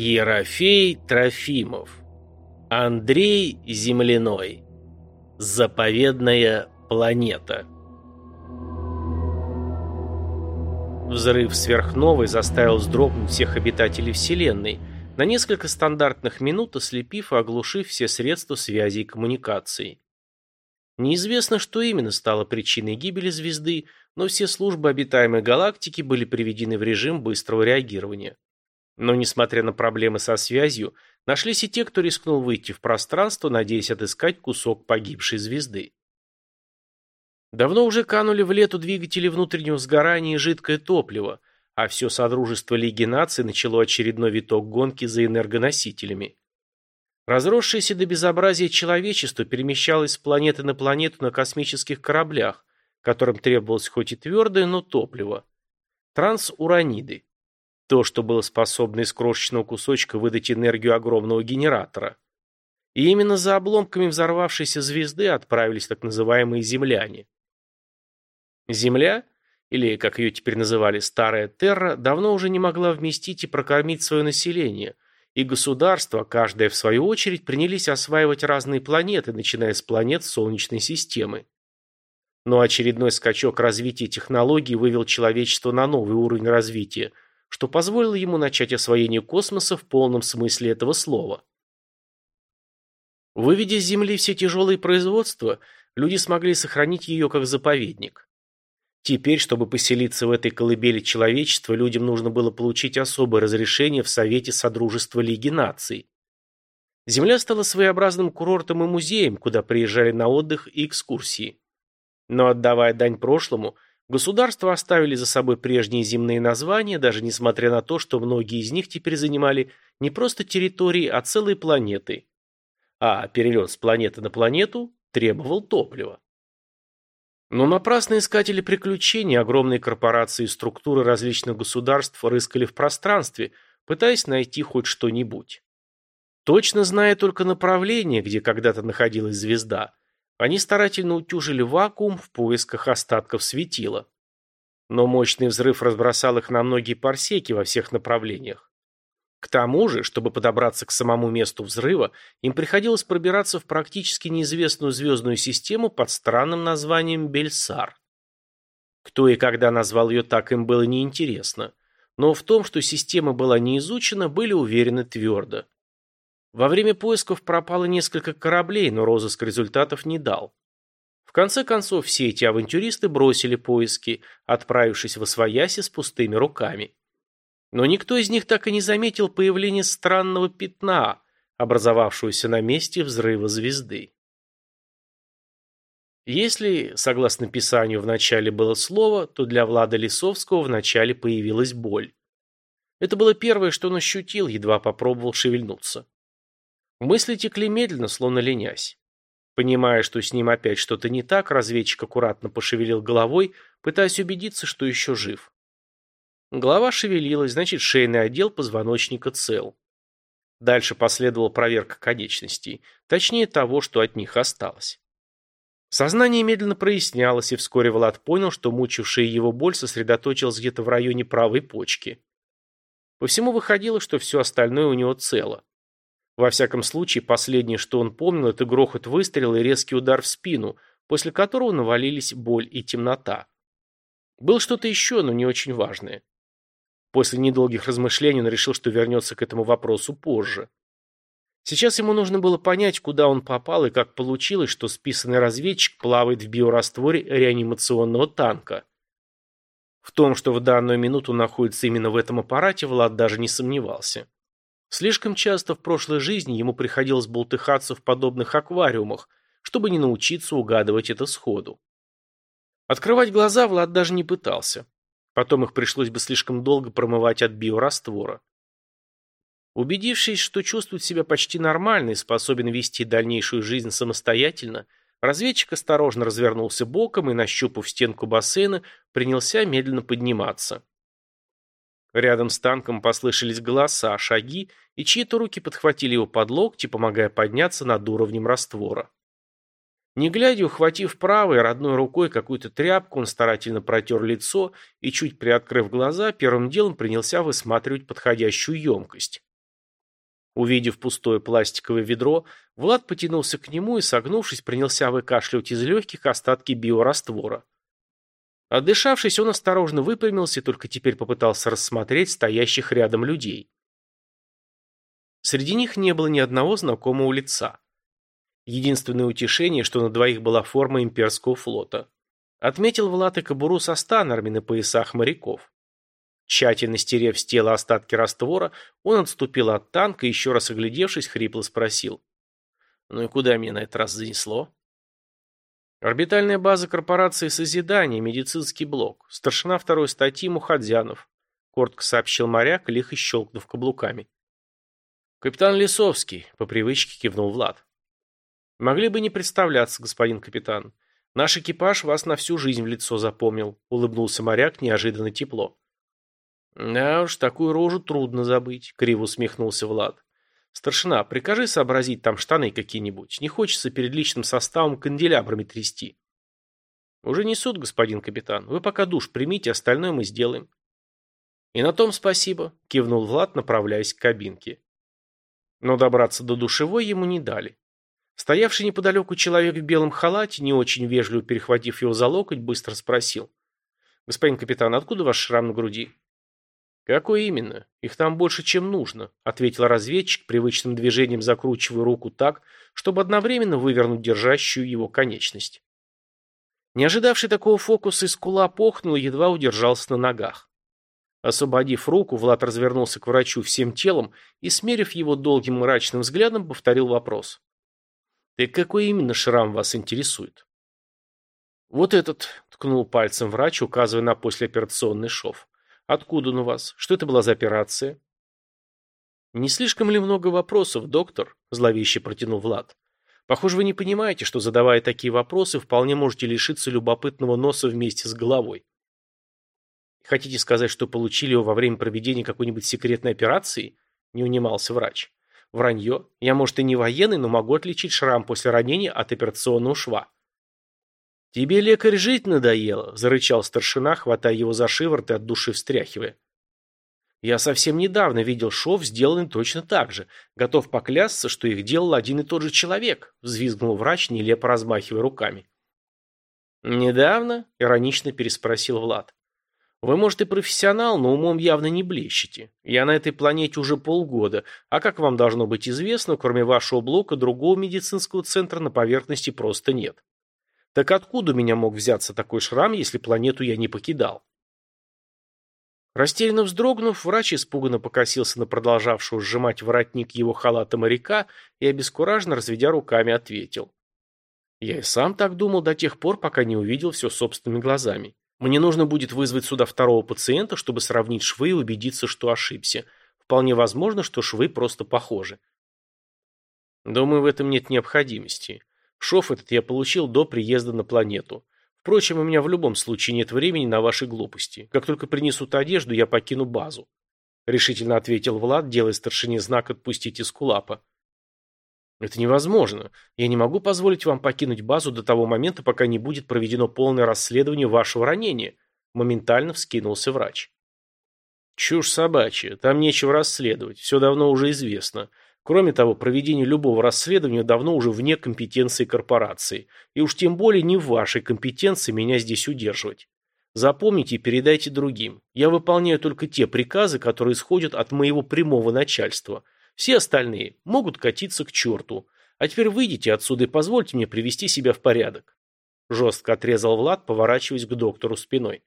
Ерофей Трофимов. Андрей Земляной. Заповедная планета. Взрыв сверхновой заставил вздрогнуть всех обитателей Вселенной, на несколько стандартных минут ослепив и оглушив все средства связи и коммуникации. Неизвестно, что именно стало причиной гибели звезды, но все службы обитаемой галактики были приведены в режим быстрого реагирования. Но, несмотря на проблемы со связью, нашлись и те, кто рискнул выйти в пространство, надеясь отыскать кусок погибшей звезды. Давно уже канули в лету двигатели внутреннего сгорания и жидкое топливо, а все Содружество Лиги Наций начало очередной виток гонки за энергоносителями. Разросшееся до безобразия человечество перемещалось с планеты на планету на космических кораблях, которым требовалось хоть и твердое, но топливо. Трансураниды. То, что было способно из крошечного кусочка выдать энергию огромного генератора. И именно за обломками взорвавшейся звезды отправились так называемые земляне. Земля, или, как ее теперь называли, Старая Терра, давно уже не могла вместить и прокормить свое население, и государства, каждое в свою очередь, принялись осваивать разные планеты, начиная с планет Солнечной системы. Но очередной скачок развития технологий вывел человечество на новый уровень развития – что позволило ему начать освоение космоса в полном смысле этого слова. Выведя с Земли все тяжелые производства, люди смогли сохранить ее как заповедник. Теперь, чтобы поселиться в этой колыбели человечества, людям нужно было получить особое разрешение в Совете Содружества Лиги Наций. Земля стала своеобразным курортом и музеем, куда приезжали на отдых и экскурсии. Но отдавая дань прошлому – Государства оставили за собой прежние земные названия, даже несмотря на то, что многие из них теперь занимали не просто территории, а целые планеты. А перелет с планеты на планету требовал топлива. Но напрасно искатели приключений, огромные корпорации и структуры различных государств рыскали в пространстве, пытаясь найти хоть что-нибудь. Точно зная только направление, где когда-то находилась звезда, они старательно утюжили вакуум в поисках остатков светила. Но мощный взрыв разбросал их на многие парсеки во всех направлениях. К тому же, чтобы подобраться к самому месту взрыва, им приходилось пробираться в практически неизвестную звездную систему под странным названием Бельсар. Кто и когда назвал ее так, им было неинтересно. Но в том, что система была не изучена, были уверены твердо. Во время поисков пропало несколько кораблей, но розыск результатов не дал. В конце концов, все эти авантюристы бросили поиски, отправившись в Освояси с пустыми руками. Но никто из них так и не заметил появления странного пятна, образовавшегося на месте взрыва звезды. Если, согласно Писанию, в начале было слово, то для Влада Лисовского в начале появилась боль. Это было первое, что он ощутил, едва попробовал шевельнуться. Мысли текли медленно, словно ленясь. Понимая, что с ним опять что-то не так, разведчик аккуратно пошевелил головой, пытаясь убедиться, что еще жив. Голова шевелилась, значит, шейный отдел позвоночника цел. Дальше последовала проверка конечностей, точнее того, что от них осталось. Сознание медленно прояснялось, и вскоре Влад понял, что мучившая его боль сосредоточилась где-то в районе правой почки. По всему выходило, что все остальное у него цело. Во всяком случае, последнее, что он помнил, это грохот выстрела и резкий удар в спину, после которого навалились боль и темнота. Было что-то еще, но не очень важное. После недолгих размышлений он решил, что вернется к этому вопросу позже. Сейчас ему нужно было понять, куда он попал и как получилось, что списанный разведчик плавает в биорастворе реанимационного танка. В том, что в данную минуту находится именно в этом аппарате, Влад даже не сомневался. Слишком часто в прошлой жизни ему приходилось болтыхаться в подобных аквариумах, чтобы не научиться угадывать это сходу. Открывать глаза Влад даже не пытался. Потом их пришлось бы слишком долго промывать от биораствора. Убедившись, что чувствует себя почти нормально и способен вести дальнейшую жизнь самостоятельно, разведчик осторожно развернулся боком и, нащупав стенку бассейна, принялся медленно подниматься. Рядом с танком послышались голоса, шаги, и чьи-то руки подхватили его под локти, помогая подняться над уровнем раствора. Не глядя, ухватив правой, родной рукой какую-то тряпку, он старательно протер лицо и, чуть приоткрыв глаза, первым делом принялся высматривать подходящую емкость. Увидев пустое пластиковое ведро, Влад потянулся к нему и, согнувшись, принялся выкашливать из легких остатки биораствора. Отдышавшись, он осторожно выпрямился и только теперь попытался рассмотреть стоящих рядом людей. Среди них не было ни одного знакомого лица. Единственное утешение, что на двоих была форма имперского флота. Отметил Влад и кобуру со станерами на поясах моряков. Тщательно стерев с тела остатки раствора, он отступил от танка и, еще раз оглядевшись, хрипло спросил. «Ну и куда меня на этот раз занесло?» «Орбитальная база корпорации «Созидание», медицинский блок. Старшина второй статьи Мухадзянов», — коротко сообщил моряк, лихо щелкнув каблуками. «Капитан Лисовский», — по привычке кивнул Влад. «Могли бы не представляться, господин капитан. Наш экипаж вас на всю жизнь в лицо запомнил», — улыбнулся моряк неожиданно тепло. «Да уж, такую рожу трудно забыть», — криво усмехнулся Влад. «Старшина, прикажи сообразить там штаны какие-нибудь. Не хочется перед личным составом канделябрами трясти». «Уже несут, господин капитан. Вы пока душ примите, остальное мы сделаем». «И на том спасибо», — кивнул Влад, направляясь к кабинке. Но добраться до душевой ему не дали. Стоявший неподалеку человек в белом халате, не очень вежливо перехватив его за локоть, быстро спросил. «Господин капитан, откуда ваш шрам на груди?» «Какой именно? Их там больше, чем нужно», — ответил разведчик, привычным движением закручивая руку так, чтобы одновременно вывернуть держащую его конечность. Не ожидавший такого фокуса, из кула похнул и едва удержался на ногах. Освободив руку, Влад развернулся к врачу всем телом и, смерив его долгим мрачным взглядом, повторил вопрос. «Ты какой именно шрам вас интересует?» «Вот этот», — ткнул пальцем врач, указывая на послеоперационный шов. Откуда он у вас? Что это была за операция? Не слишком ли много вопросов, доктор? Зловеще протянул Влад. Похоже, вы не понимаете, что, задавая такие вопросы, вполне можете лишиться любопытного носа вместе с головой. Хотите сказать, что получили его во время проведения какой-нибудь секретной операции? Не унимался врач. Вранье. Я, может, и не военный, но могу отличить шрам после ранения от операционного шва. «Тебе, лекарь, жить надоело», – зарычал старшина, хватая его за шиворот и от души встряхивая. «Я совсем недавно видел шов, сделанный точно так же. Готов поклясться, что их делал один и тот же человек», – взвизгнул врач, нелепо размахивая руками. «Недавно?» – иронично переспросил Влад. «Вы, может, и профессионал, но умом явно не блещете. Я на этой планете уже полгода, а как вам должно быть известно, кроме вашего блока, другого медицинского центра на поверхности просто нет». Так откуда у меня мог взяться такой шрам, если планету я не покидал? Растерянно вздрогнув, врач испуганно покосился на продолжавшего сжимать воротник его халата моряка и, обескураженно разведя руками, ответил. Я и сам так думал до тех пор, пока не увидел все собственными глазами. Мне нужно будет вызвать сюда второго пациента, чтобы сравнить швы и убедиться, что ошибся. Вполне возможно, что швы просто похожи. Думаю, в этом нет необходимости. Шов этот я получил до приезда на планету. Впрочем, у меня в любом случае нет времени на ваши глупости. Как только принесут одежду, я покину базу. Решительно ответил Влад, делая старшине знак «отпустить из кулапа». Это невозможно. Я не могу позволить вам покинуть базу до того момента, пока не будет проведено полное расследование вашего ранения. Моментально вскинулся врач. Чушь собачья. Там нечего расследовать. Все давно уже известно. Кроме того, проведение любого расследования давно уже вне компетенции корпорации, и уж тем более не в вашей компетенции меня здесь удерживать. Запомните и передайте другим. Я выполняю только те приказы, которые исходят от моего прямого начальства. Все остальные могут катиться к черту. А теперь выйдите отсюда и позвольте мне привести себя в порядок. Жестко отрезал Влад, поворачиваясь к доктору спиной.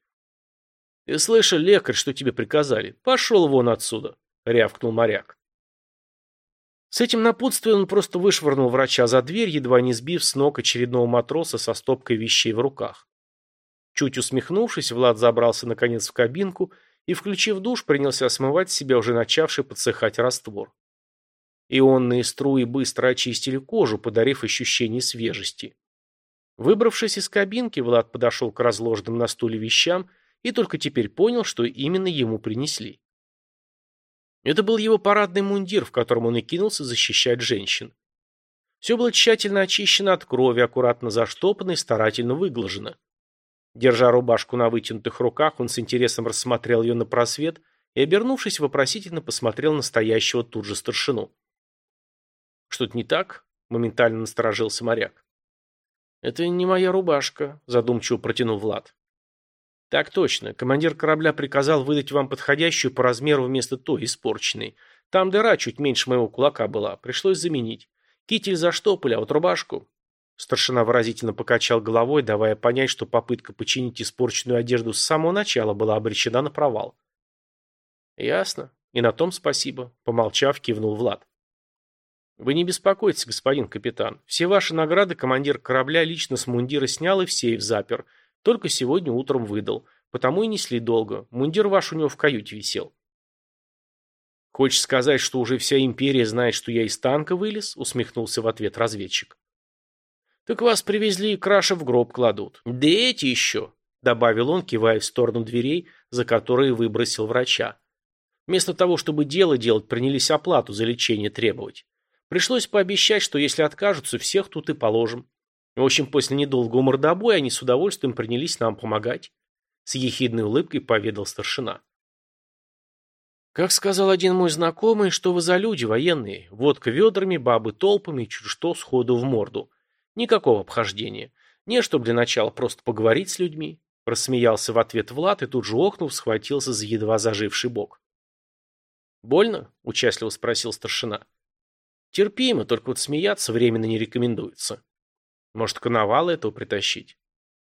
«Ты слышал, лекарь, что тебе приказали? Пошел вон отсюда!» — рявкнул моряк. С этим напутствием он просто вышвырнул врача за дверь, едва не сбив с ног очередного матроса со стопкой вещей в руках. Чуть усмехнувшись, Влад забрался наконец в кабинку и, включив душ, принялся смывать с себя уже начавший подсыхать раствор. Ионные струи быстро очистили кожу, подарив ощущение свежести. Выбравшись из кабинки, Влад подошел к разложенным на стуле вещам и только теперь понял, что именно ему принесли. Это был его парадный мундир, в котором он и кинулся защищать женщин. Все было тщательно очищено от крови, аккуратно заштопано и старательно выглажено. Держа рубашку на вытянутых руках, он с интересом рассмотрел ее на просвет и, обернувшись, вопросительно посмотрел на стоящего тут же старшину. Что-то не так? Моментально насторожился моряк. Это не моя рубашка, задумчиво протянул Влад. Так точно. Командир корабля приказал выдать вам подходящую по размеру вместо той испорченной. Там дыра чуть меньше моего кулака была. Пришлось заменить. Китель заштопали, а вот рубашку... Старшина выразительно покачал головой, давая понять, что попытка починить испорченную одежду с самого начала была обречена на провал. «Ясно. И на том спасибо», — помолчав, кивнул Влад. «Вы не беспокойтесь, господин капитан. Все ваши награды командир корабля лично с мундира снял и в сейф запер. Только сегодня утром выдал. Потому и несли долго. Мундир ваш у него в каюте висел». «Хочешь сказать, что уже вся империя знает, что я из танка вылез?» — усмехнулся в ответ разведчик. «Так вас привезли и краши в гроб кладут. Да эти еще!» — добавил он, кивая в сторону дверей, за которые выбросил врача. Вместо того, чтобы дело делать, принялись оплату за лечение требовать. Пришлось пообещать, что если откажутся, всех тут и положим. В общем, после недолгого мордобоя они с удовольствием принялись нам помогать. С ехидной улыбкой поведал старшина. Как сказал один мой знакомый, что вы за люди военные. Водка ведрами, бабы толпами, чуть что сходу в морду. Никакого обхождения. Не, чтобы для начала просто поговорить с людьми. Рассмеялся в ответ Влад и тут же охнув, схватился за едва заживший бок. «Больно?» – участливо спросил старшина. «Терпимо, только вот смеяться временно не рекомендуется. Может, коновалы этого притащить?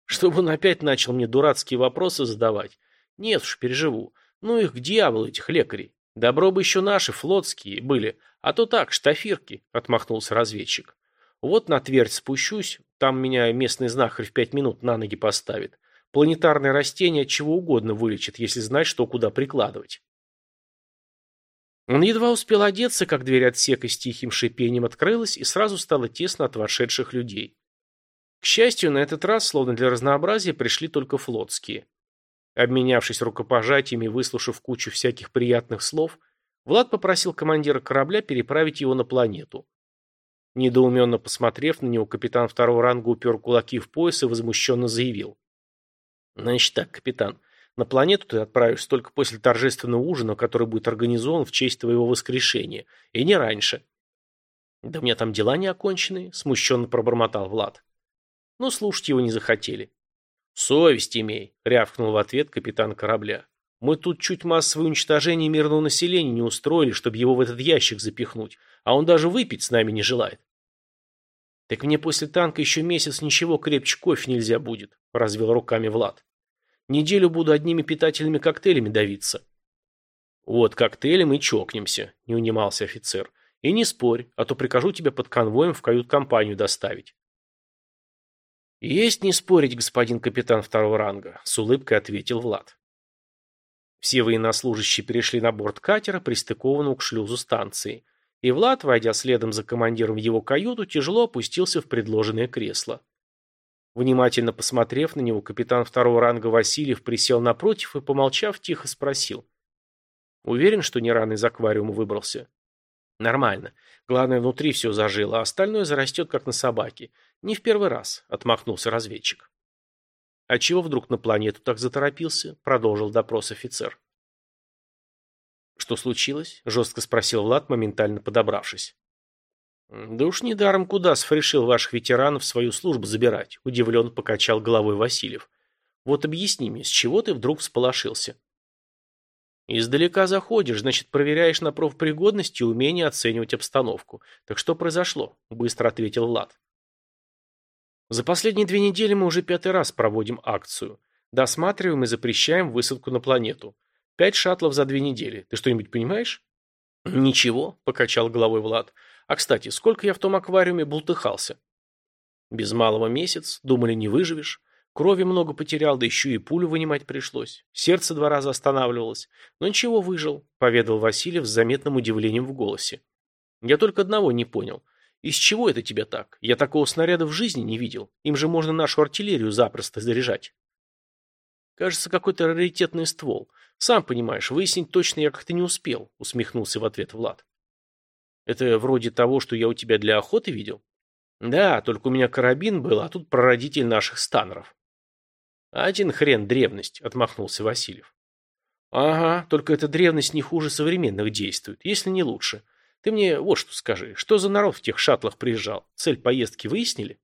Чтобы он опять начал мне дурацкие вопросы задавать. Нет уж, переживу. Ну их к дьяволу, этих лекарей. Добро бы еще наши, флотские, были. А то так, штафирки, отмахнулся разведчик. Вот на твердь спущусь, там меня местный знахарь в пять минут на ноги поставит. Планетарное растение чего угодно вылечит, если знать, что куда прикладывать. Он едва успел одеться, как дверь отсека с тихим шипением открылась, и сразу стало тесно от вошедших людей. К счастью, на этот раз, словно для разнообразия, пришли только флотские. Обменявшись рукопожатиями и выслушав кучу всяких приятных слов, Влад попросил командира корабля переправить его на планету. Недоуменно посмотрев на него, капитан второго ранга упер кулаки в пояс и возмущенно заявил. «Значит так, капитан, на планету ты отправишься только после торжественного ужина, который будет организован в честь твоего воскрешения, и не раньше». «Да у меня там дела не окончены», — смущенно пробормотал Влад. Но слушать его не захотели. «Совесть имей», — рявкнул в ответ капитан корабля. «Мы тут чуть массовое уничтожение мирного населения не устроили, чтобы его в этот ящик запихнуть, а он даже выпить с нами не желает». «Так мне после танка еще месяц ничего крепче кофе нельзя будет», — развел руками Влад. «Неделю буду одними питательными коктейлями давиться». «Вот коктейлем и чокнемся», — не унимался офицер. «И не спорь, а то прикажу тебе под конвоем в кают-компанию доставить». «Есть не спорить, господин капитан второго ранга», — с улыбкой ответил Влад. Все военнослужащие перешли на борт катера, пристыкованного к шлюзу станции, и Влад, войдя следом за командиром в его каюту, тяжело опустился в предложенное кресло. Внимательно посмотрев на него, капитан второго ранга Васильев присел напротив и, помолчав, тихо спросил. «Уверен, что не рано из аквариума выбрался?» «Нормально. Главное, внутри все зажило, а остальное зарастет, как на собаке. Не в первый раз», — отмахнулся разведчик. «А чего вдруг на планету так заторопился?» — продолжил допрос офицер. «Что случилось?» — жестко спросил Влад, моментально подобравшись. «Да уж недаром Кудасов решил ваших ветеранов в свою службу забирать», — удивленно покачал головой Васильев. «Вот объясни мне, с чего ты вдруг всполошился?» Издалека заходишь, значит, проверяешь на профпригодность и умение оценивать обстановку. Так что произошло? Быстро ответил Влад. За последние две недели мы уже пятый раз проводим акцию. Досматриваем и запрещаем высадку на планету. Пять шаттлов за две недели. Ты что-нибудь понимаешь? Ничего, покачал головой Влад. А, кстати, сколько я в том аквариуме бултыхался? Без малого месяц. Думали, не выживешь. Крови много потерял, да еще и пулю вынимать пришлось. Сердце два раза останавливалось. Но ничего, выжил, поведал Васильев с заметным удивлением в голосе. Я только одного не понял. Из чего это тебя так? Я такого снаряда в жизни не видел. Им же можно нашу артиллерию запросто заряжать. Кажется, какой-то раритетный ствол. Сам понимаешь, выяснить точно я как-то не успел, усмехнулся в ответ Влад. Это вроде того, что я у тебя для охоты видел? Да, только у меня карабин был, а тут прародитель наших станеров. «Один хрен древность», — отмахнулся Васильев. «Ага, только эта древность не хуже современных действует, если не лучше. Ты мне вот что скажи, что за народ в тех шаттлах приезжал? Цель поездки выяснили?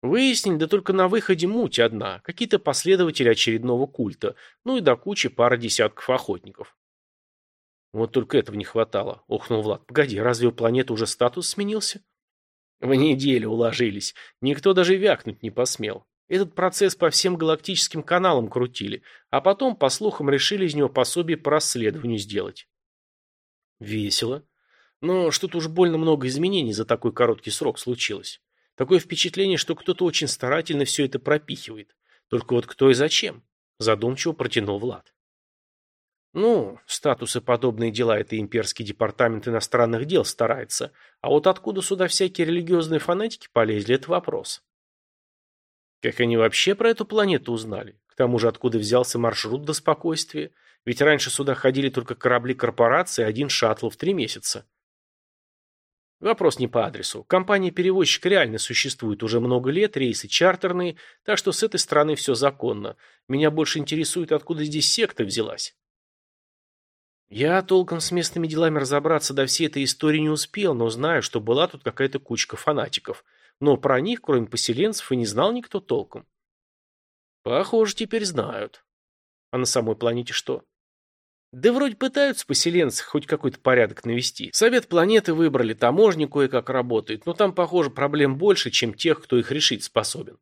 Выяснили, да только на выходе муть одна, какие-то последователи очередного культа, ну и до кучи пара десятков охотников. Вот только этого не хватало, охнул Влад. Погоди, разве у планеты уже статус сменился? В неделю уложились, никто даже вякнуть не посмел. Этот процесс по всем галактическим каналам крутили, а потом, по слухам, решили из него пособие по расследованию сделать. Весело. Но что-то уж больно много изменений за такой короткий срок случилось. Такое впечатление, что кто-то очень старательно все это пропихивает. Только вот кто и зачем? Задумчиво протянул Влад. Ну, статусы подобные дела это имперский департамент иностранных дел старается. А вот откуда сюда всякие религиозные фанатики полезли, это вопрос. Как они вообще про эту планету узнали? К тому же, откуда взялся маршрут до спокойствия? Ведь раньше сюда ходили только корабли корпорации, один шаттл в три месяца. Вопрос не по адресу. Компания-перевозчик реально существует уже много лет, рейсы чартерные, так что с этой стороны все законно. Меня больше интересует, откуда здесь секта взялась. Я толком с местными делами разобраться до всей этой истории не успел, но знаю, что была тут какая-то кучка фанатиков. Но про них, кроме поселенцев, и не знал никто толком. Похоже, теперь знают. А на самой планете что? Да вроде пытаются поселенцы хоть какой-то порядок навести. Совет планеты выбрали, таможни кое-как работает, но там, похоже, проблем больше, чем тех, кто их решить способен.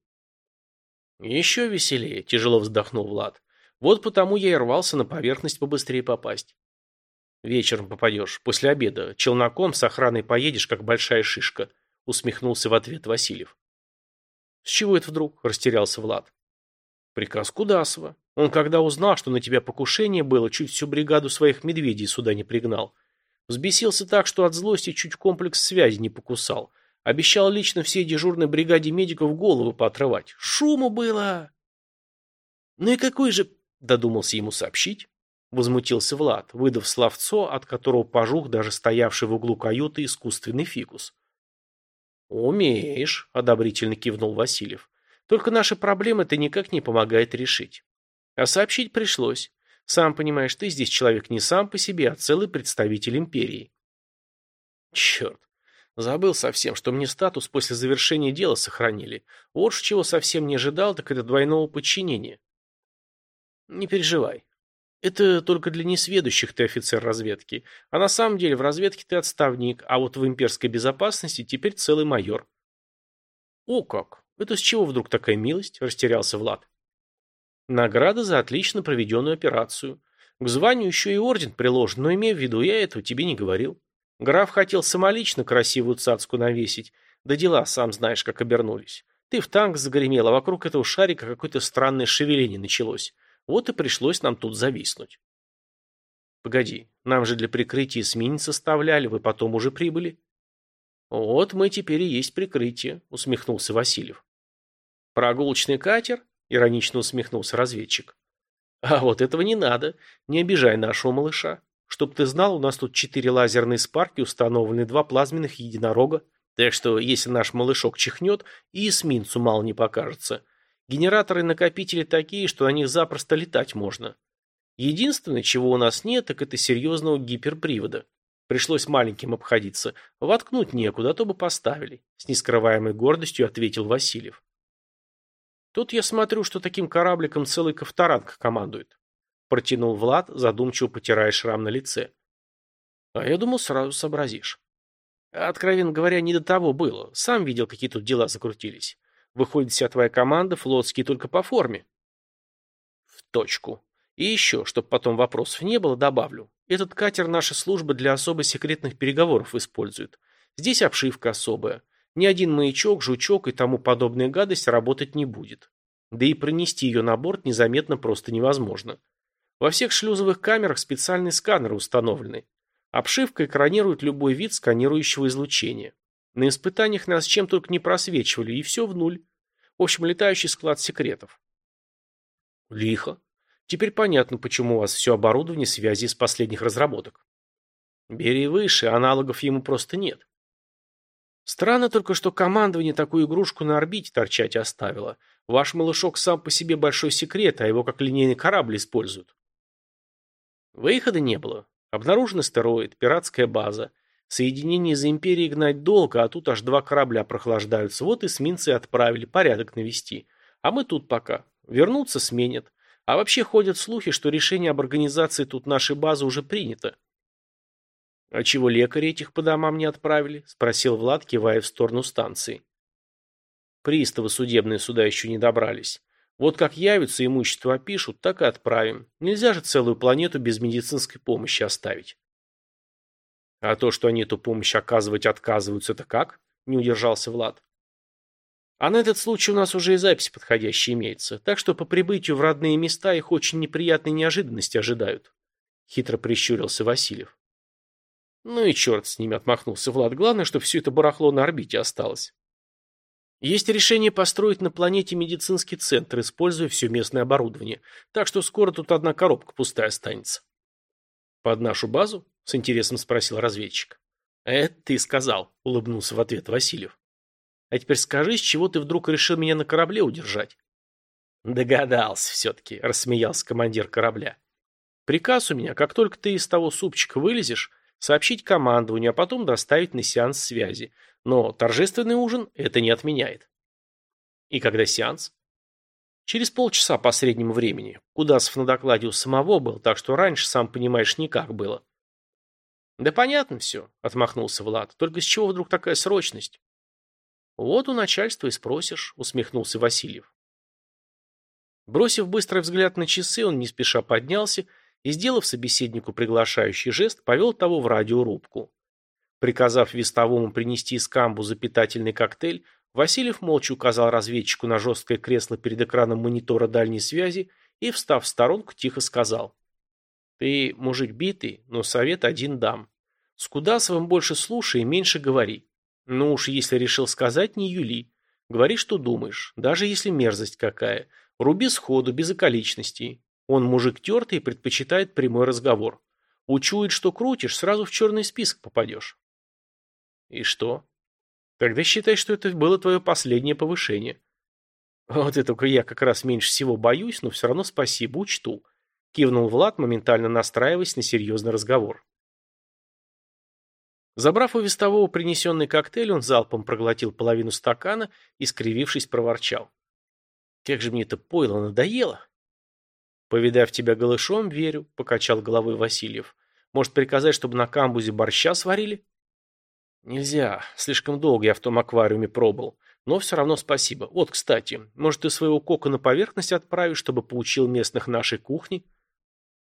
Еще веселее, тяжело вздохнул Влад. Вот потому я и рвался на поверхность побыстрее попасть. Вечером попадешь, после обеда. Челноком с охраной поедешь, как большая шишка, усмехнулся в ответ Васильев. С чего это вдруг? Растерялся Влад. Приказ Кудасова. Он, когда узнал, что на тебя покушение было, чуть всю бригаду своих медведей сюда не пригнал. Взбесился так, что от злости чуть комплекс связи не покусал. Обещал лично всей дежурной бригаде медиков головы поотрывать. Шуму было! Ну и какой же... Додумался ему сообщить. Возмутился Влад, выдав словцо, от которого пожух даже стоявший в углу каюты искусственный фикус. «Умеешь», — одобрительно кивнул Васильев. Только наши проблемы это никак не помогает решить. А сообщить пришлось. Сам понимаешь, ты здесь человек не сам по себе, а целый представитель империи. Черт. Забыл совсем, что мне статус после завершения дела сохранили. Вот чего совсем не ожидал, так это двойного подчинения. Не переживай. Это только для несведущих ты офицер разведки. А на самом деле в разведке ты отставник, а вот в имперской безопасности теперь целый майор. О как! «Это с чего вдруг такая милость?» – растерялся Влад. «Награда за отлично проведенную операцию. К званию еще и орден приложен, но имея в виду, я этого тебе не говорил. Граф хотел самолично красивую цацку навесить, да дела, сам знаешь, как обернулись. Ты в танк загремел, а вокруг этого шарика какое-то странное шевеление началось. Вот и пришлось нам тут зависнуть». «Погоди, нам же для прикрытия эсминец составляли, вы потом уже прибыли?» «Вот мы теперь и есть прикрытие», — усмехнулся Васильев. «Прогулочный катер?» – иронично усмехнулся разведчик. «А вот этого не надо. Не обижай нашего малыша. Чтоб ты знал, у нас тут четыре лазерные спарки установлены, два плазменных единорога. Так что, если наш малышок чихнет, и эсминцу мало не покажется. Генераторы и накопители такие, что на них запросто летать можно. Единственное, чего у нас нет, так это серьезного гиперпривода. Пришлось маленьким обходиться. Воткнуть некуда, а то бы поставили. С нескрываемой гордостью ответил Васильев. Тут я смотрю, что таким корабликом целый ковторанг командует. Протянул Влад, задумчиво потирая шрам на лице. А я думал, сразу сообразишь. Откровенно говоря, не до того было. Сам видел, какие тут дела закрутились. Выходит, вся твоя команда флотские только по форме. В точку. И еще, чтобы потом вопросов не было, добавлю. Этот катер наша служба для особо секретных переговоров использует. Здесь обшивка особая. Ни один маячок, жучок и тому подобная гадость работать не будет. Да и пронести ее на борт незаметно просто невозможно. Во всех шлюзовых камерах специальные сканеры установлены. Обшивка экранирует любой вид сканирующего излучения. На испытаниях нас чем только не просвечивали, и все в нуль. В общем, летающий склад секретов. Лихо. Теперь понятно, почему у вас все оборудование связи с последних разработок. Бери выше, аналогов ему просто нет. Странно только, что командование такую игрушку на орбите торчать оставило. Ваш малышок сам по себе большой секрет, а его как линейный корабль используют. Выхода не было, Обнаружен астероид, пиратская база. Соединение из империи гнать долго, а тут аж два корабля прохлаждаются. Вот эсминцы отправили, порядок навести. А мы тут пока. Вернуться сменят. А вообще ходят слухи, что решение об организации тут нашей базы уже принято. «А чего лекари этих по домам не отправили?» – спросил Влад, кивая в сторону станции. Приставы судебные сюда еще не добрались. Вот как явятся, имущество опишут, так и отправим. Нельзя же целую планету без медицинской помощи оставить. А то, что они эту помощь оказывать отказываются, это как? Не удержался Влад. А на этот случай у нас уже и запись подходящая имеется, так что по прибытию в родные места их очень неприятные неожиданности ожидают. Хитро прищурился Васильев. Ну и черт с ними, отмахнулся Влад. Главное, чтобы все это барахло на орбите осталось. Есть решение построить на планете медицинский центр, используя все местное оборудование. Так что скоро тут одна коробка пустая останется. Под нашу базу? С интересом спросил разведчик. Это ты сказал, улыбнулся в ответ Васильев. А теперь скажи, с чего ты вдруг решил меня на корабле удержать? Догадался все-таки, рассмеялся командир корабля. Приказ у меня, как только ты из того супчика вылезешь, сообщить командованию, а потом доставить на сеанс связи. Но торжественный ужин это не отменяет. И когда сеанс? Через полчаса по среднему времени. Кудасов на докладе у самого был, так что раньше, сам понимаешь, никак было. Да понятно все, отмахнулся Влад. Только с чего вдруг такая срочность? Вот у начальства и спросишь, усмехнулся Васильев. Бросив быстрый взгляд на часы, он не спеша поднялся и, сделав собеседнику приглашающий жест, повел того в радиорубку. Приказав вестовому принести из камбуза питательный коктейль, Васильев молча указал разведчику на жесткое кресло перед экраном монитора дальней связи и, встав в сторонку, тихо сказал. «Ты мужик битый, но совет один дам. С Кудасовым больше слушай и меньше говори. Ну уж если решил сказать, не юли. Говори, что думаешь, даже если мерзость какая. Руби сходу, без околичностей. Он мужик тертый и предпочитает прямой разговор. Учует, что крутишь, сразу в черный список попадешь. И что? Тогда считай, что это было твое последнее повышение. Вот это я как раз меньше всего боюсь, но все равно спасибо, учту. Кивнул Влад, моментально настраиваясь на серьезный разговор. Забрав у вестового принесенный коктейль, он залпом проглотил половину стакана и, скривившись, проворчал. «Как же мне это пойло надоело!» «Повидав тебя голышом, верю», — покачал головой Васильев. «Может, приказать, чтобы на камбузе борща сварили?» «Нельзя. Слишком долго я в том аквариуме пробыл. Но все равно спасибо. Вот, кстати, может, ты своего кока на поверхность отправишь, чтобы поучил местных нашей кухни?»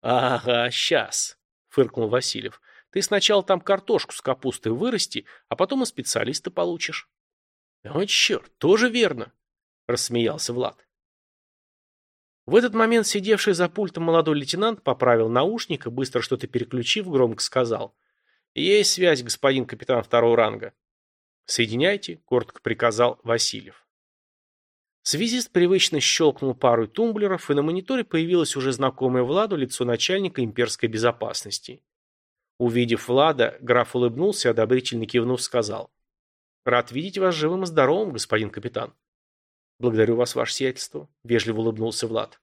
«Ага, сейчас», — фыркнул Васильев. «Ты сначала там картошку с капустой вырасти, а потом и специалиста получишь». «Ой, черт, тоже верно», — рассмеялся Влад. В этот момент сидевший за пультом молодой лейтенант поправил наушник и, быстро что-то переключив, громко сказал — «Есть связь, господин капитан второго ранга». «Соединяйте», — коротко приказал Васильев. Связист привычно щелкнул пару тумблеров, и на мониторе появилось уже знакомое Владу лицо начальника имперской безопасности. Увидев Влада, граф улыбнулся, одобрительно кивнув, сказал. «Рад видеть вас живым и здоровым, господин капитан». «Благодарю вас, ваше сиятельство», — вежливо улыбнулся Влад.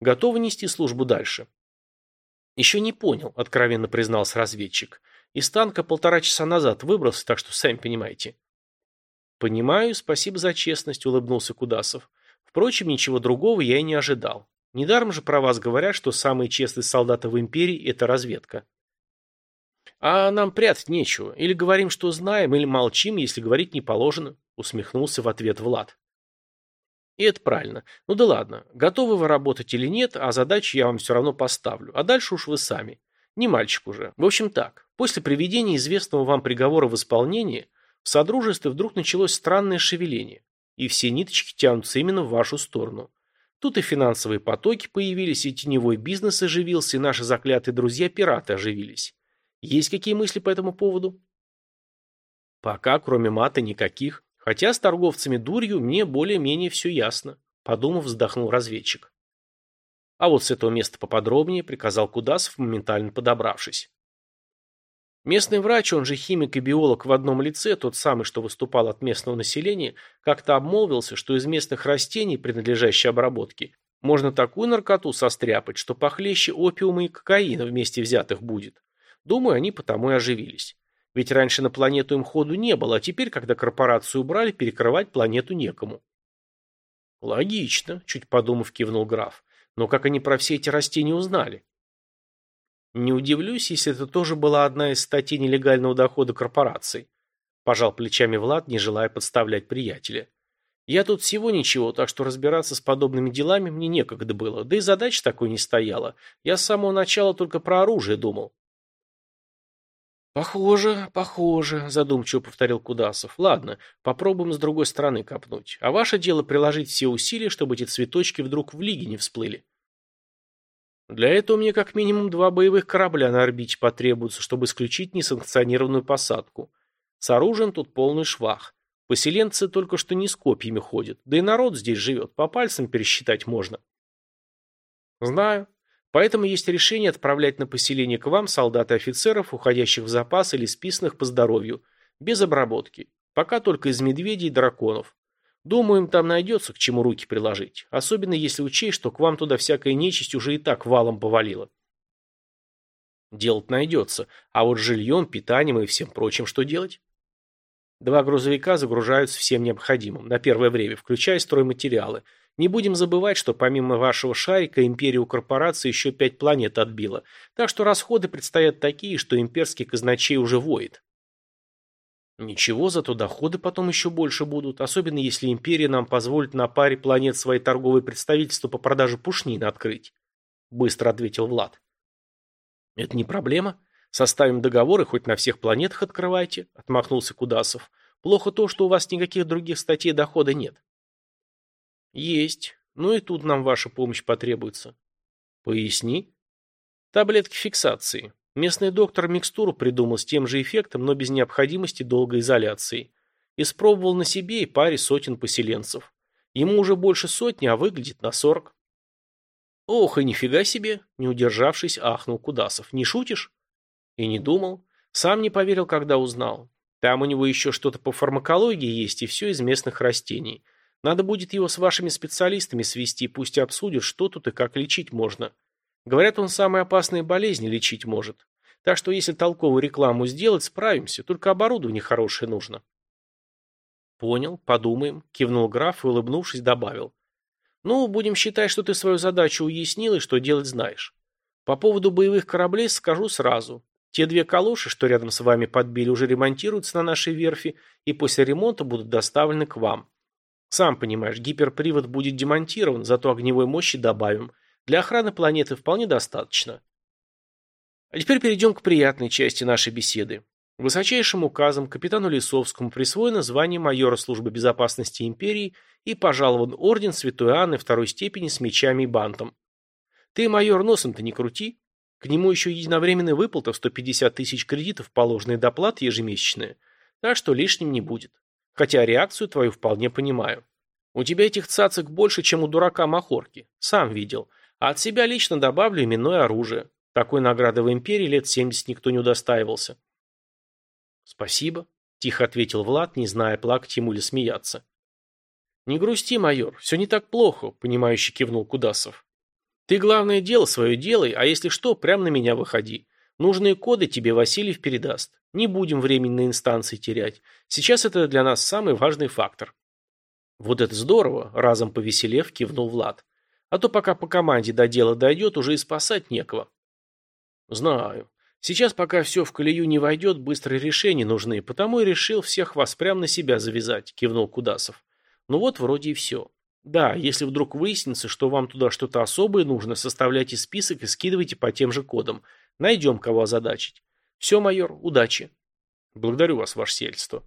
«Готовы нести службу дальше?» «Еще не понял», — откровенно признался разведчик. Из танка полтора часа назад выбрался, так что сами понимаете. Понимаю, спасибо за честность, улыбнулся Кудасов. Впрочем, ничего другого я и не ожидал. Недаром же про вас говорят, что самые честные солдаты в империи – это разведка. А нам прятать нечего. Или говорим, что знаем, или молчим, если говорить не положено, усмехнулся в ответ Влад. И это правильно. Ну да ладно, готовы вы работать или нет, а задачу я вам все равно поставлю. А дальше уж вы сами. Не мальчик уже. В общем так, после приведения известного вам приговора в исполнение, в Содружестве вдруг началось странное шевеление, и все ниточки тянутся именно в вашу сторону. Тут и финансовые потоки появились, и теневой бизнес оживился, и наши заклятые друзья-пираты оживились. Есть какие мысли по этому поводу? Пока, кроме мата, никаких. Хотя с торговцами дурью мне более-менее все ясно. Подумав, вздохнул разведчик. А вот с этого места поподробнее приказал Кудасов, моментально подобравшись. Местный врач, он же химик и биолог в одном лице, тот самый, что выступал от местного населения, как-то обмолвился, что из местных растений, принадлежащей обработке, можно такую наркоту состряпать, что похлеще опиума и кокаина вместе взятых будет. Думаю, они потому и оживились. Ведь раньше на планету им ходу не было, а теперь, когда корпорацию убрали, перекрывать планету некому. Логично, чуть подумав, кивнул граф. Но как они про все эти растения узнали? Не удивлюсь, если это тоже была одна из статей нелегального дохода корпорации. Пожал плечами Влад, не желая подставлять приятеля. Я тут всего ничего, так что разбираться с подобными делами мне некогда было, да и задача такой не стояла. Я с самого начала только про оружие думал. «Похоже, похоже», – задумчиво повторил Кудасов. «Ладно, попробуем с другой стороны копнуть. А ваше дело приложить все усилия, чтобы эти цветочки вдруг в лиге не всплыли». Для этого мне как минимум два боевых корабля на орбите потребуются, чтобы исключить несанкционированную посадку. С оружием тут полный швах. Поселенцы только что не с копьями ходят, да и народ здесь живет, по пальцам пересчитать можно. Знаю. Поэтому есть решение отправлять на поселение к вам солдат и офицеров, уходящих в запас или списанных по здоровью, без обработки. Пока только из медведей и драконов. Думаю, им там найдется к чему руки приложить, особенно если учесть, что к вам туда всякая нечисть уже и так валом повалила. Делать найдется, а вот жильем, питанием и всем прочим что делать? Два грузовика загружаются всем необходимым, на первое время, включая стройматериалы. Не будем забывать, что помимо вашего шарика, империю корпорации еще пять планет отбила, так что расходы предстоят такие, что имперский казначей уже воет. Ничего, зато доходы потом еще больше будут, особенно если империя нам позволит на паре планет свои торговые представительства по продаже пушнины открыть. Быстро ответил Влад. Это не проблема. Составим договоры, хоть на всех планетах открывайте, отмахнулся Кудасов. Плохо то, что у вас никаких других статей дохода нет. Есть. Ну и тут нам ваша помощь потребуется. Поясни. Таблетки фиксации. Местный доктор микстуру придумал с тем же эффектом, но без необходимости долгой изоляции. Испробовал на себе и паре сотен поселенцев. Ему уже больше сотни, а выглядит на сорок. Ох, и нифига себе, не удержавшись, ахнул Кудасов. Не шутишь? И не думал. Сам не поверил, когда узнал. Там у него еще что-то по фармакологии есть, и все из местных растений. Надо будет его с вашими специалистами свести, пусть обсудят, что тут и как лечить можно. Говорят, он самые опасные болезни лечить может. Так что если толковую рекламу сделать, справимся, только оборудование хорошее нужно. Понял, подумаем, кивнул граф и, улыбнувшись, добавил. Ну, будем считать, что ты свою задачу уяснил и что делать знаешь. По поводу боевых кораблей скажу сразу. Те две калоши, что рядом с вами подбили, уже ремонтируются на нашей верфи и после ремонта будут доставлены к вам. Сам понимаешь, гиперпривод будет демонтирован, зато огневой мощи добавим. Для охраны планеты вполне достаточно. А теперь перейдем к приятной части нашей беседы. Высочайшим указом капитану Лисовскому присвоено звание майора службы безопасности империи и пожалован орден Святой Анны второй степени с мечами и бантом. Ты, майор, носом-то не крути. К нему еще единовременная выплата в 150 тысяч кредитов, положенные доплаты ежемесячные. Так что лишним не будет. Хотя реакцию твою вполне понимаю. У тебя этих цацик больше, чем у дурака Махорки. Сам видел. А от себя лично добавлю именное оружие. Такой награды в империи лет 70 никто не удостаивался. Спасибо, тихо ответил Влад, не зная, плакать ему или смеяться. Не грусти, майор, все не так плохо, понимающе кивнул Кудасов. Ты главное дело свое делай, а если что, прямо на меня выходи. Нужные коды тебе Васильев передаст. Не будем времени на инстанции терять. Сейчас это для нас самый важный фактор. Вот это здорово, разом повеселев, кивнул Влад. А то пока по команде до дела дойдет, уже и спасать некого. Знаю. Сейчас, пока все в колею не войдет, быстрые решения нужны, потому и решил всех вас прямо на себя завязать, кивнул Кудасов. Ну вот, вроде и все. Да, если вдруг выяснится, что вам туда что-то особое нужно, составляйте список и скидывайте по тем же кодам. Найдем, кого озадачить. Все, майор, удачи. Благодарю вас, ваше сельство.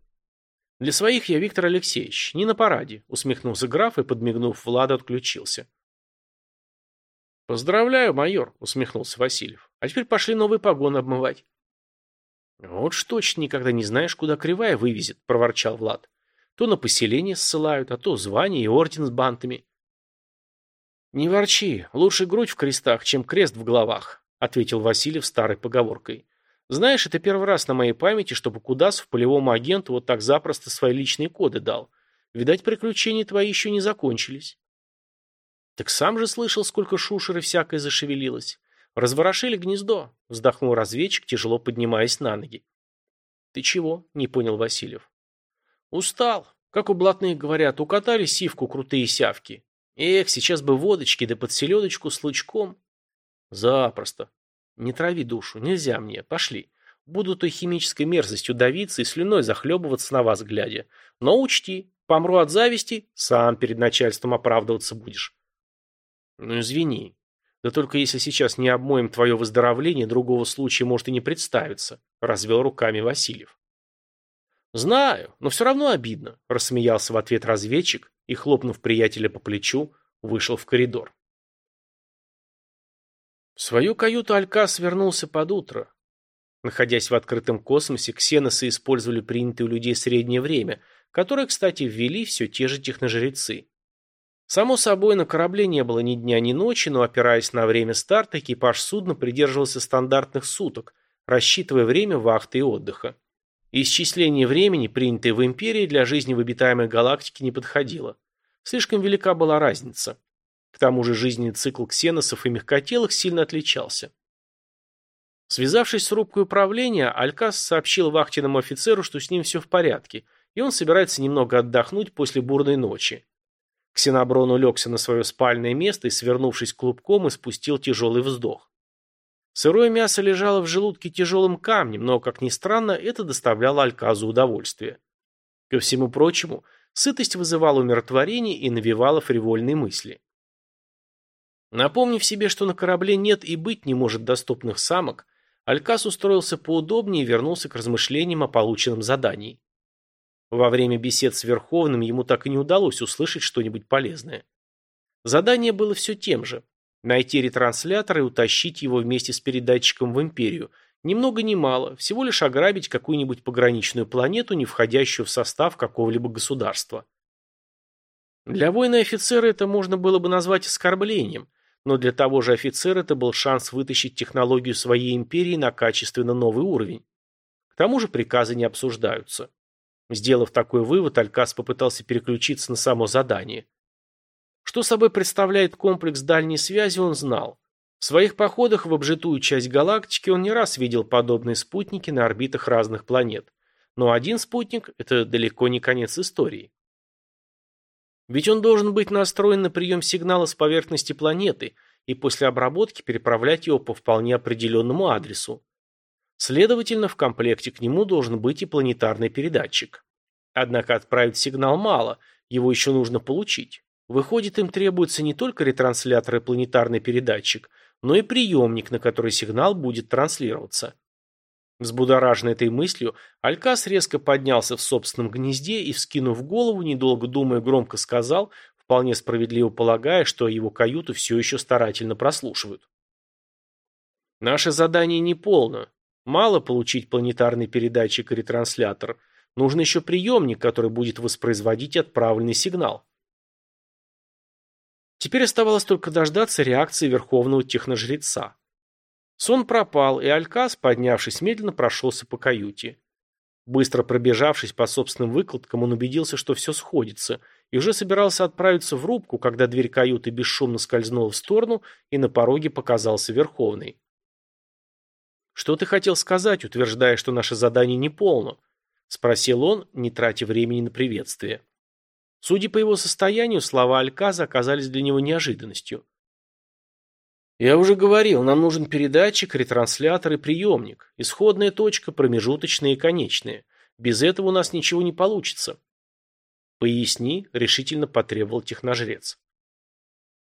Для своих я Виктор Алексеевич, не на параде, усмехнулся граф и, подмигнув Влада, отключился. Поздравляю, майор, усмехнулся Васильев. А теперь пошли новый погон обмывать. Вот ж точно никогда не знаешь, куда кривая вывезет, проворчал Влад. То на поселение ссылают, а то звание и орден с бантами. «Не ворчи, лучше грудь в крестах, чем крест в головах», ответил Васильев старой поговоркой. «Знаешь, это первый раз на моей памяти, чтобы Кудасов полевому агенту вот так запросто свои личные коды дал. Видать, приключения твои еще не закончились». «Так сам же слышал, сколько шушеры всякой зашевелилось. Разворошили гнездо, вздохнул разведчик, тяжело поднимаясь на ноги. Ты чего? Не понял Васильев. Устал. Как у блатных говорят, укатали сивку крутые сявки. Эх, сейчас бы водочки да под селедочку с лучком. Запросто. Не трави душу, нельзя мне, пошли. Буду той химической мерзостью давиться и слюной захлебываться на вас глядя. Но учти, помру от зависти, сам перед начальством оправдываться будешь. Ну извини. Да только если сейчас не обмоем твое выздоровление, другого случая может и не представиться, развел руками Васильев. Знаю, но все равно обидно, рассмеялся в ответ разведчик и, хлопнув приятеля по плечу, вышел в коридор. В свою каюту Алькас вернулся под утро. Находясь в открытом космосе, ксеносы использовали принятое у людей среднее время, которое, кстати, ввели все те же техножрецы. Само собой, на корабле не было ни дня, ни ночи, но, опираясь на время старта, экипаж судна придерживался стандартных суток, рассчитывая время вахты и отдыха. Исчисление времени, принятое в Империи, для жизни в обитаемой галактике не подходило. Слишком велика была разница. К тому же жизненный цикл ксеносов и мягкотелых сильно отличался. Связавшись с рубкой управления, Алькас сообщил вахтенному офицеру, что с ним все в порядке, и он собирается немного отдохнуть после бурной ночи. Ксеноброн улегся на свое спальное место и, свернувшись клубком, испустил тяжелый вздох. Сырое мясо лежало в желудке тяжелым камнем, но, как ни странно, это доставляло Альказу удовольствие. Ко всему прочему, сытость вызывала умиротворение и навевала фривольные мысли. Напомнив себе, что на корабле нет и быть не может доступных самок, Алькас устроился поудобнее и вернулся к размышлениям о полученном задании. Во время бесед с Верховным ему так и не удалось услышать что-нибудь полезное. Задание было все тем же – найти ретранслятор и утащить его вместе с передатчиком в Империю. Ни много ни мало, всего лишь ограбить какую-нибудь пограничную планету, не входящую в состав какого-либо государства. Для воина-офицера это можно было бы назвать оскорблением – но для того же офицера это был шанс вытащить технологию своей империи на качественно новый уровень. К тому же приказы не обсуждаются. Сделав такой вывод, Алькас попытался переключиться на само задание. Что собой представляет комплекс дальней связи, он знал. В своих походах в обжитую часть галактики он не раз видел подобные спутники на орбитах разных планет. Но один спутник – это далеко не конец истории. Ведь он должен быть настроен на прием сигнала с поверхности планеты и после обработки переправлять его по вполне определенному адресу. Следовательно, в комплекте к нему должен быть и планетарный передатчик. Однако отправить сигнал мало, его еще нужно получить. Выходит, им требуется не только ретранслятор и планетарный передатчик, но и приемник, на который сигнал будет транслироваться. Взбудораженный этой мыслью, Алькас резко поднялся в собственном гнезде и, вскинув голову, недолго думая, громко сказал, вполне справедливо полагая, что его каюту все еще старательно прослушивают. Наше задание не полно. Мало получить планетарный передатчик и ретранслятор. Нужен еще приемник, который будет воспроизводить отправленный сигнал. Теперь оставалось только дождаться реакции Верховного Техножреца. Сон пропал, и Алькас, поднявшись медленно, прошелся по каюте. Быстро пробежавшись по собственным выкладкам, он убедился, что все сходится, и уже собирался отправиться в рубку, когда дверь каюты бесшумно скользнула в сторону, и на пороге показался Верховный. «Что ты хотел сказать, утверждая, что наше задание не полно?» – спросил он, не тратя времени на приветствие. Судя по его состоянию, слова Альказа оказались для него неожиданностью. Я уже говорил, нам нужен передатчик, ретранслятор и приемник. Исходная точка, промежуточная и конечная. Без этого у нас ничего не получится. Поясни, решительно потребовал техножрец.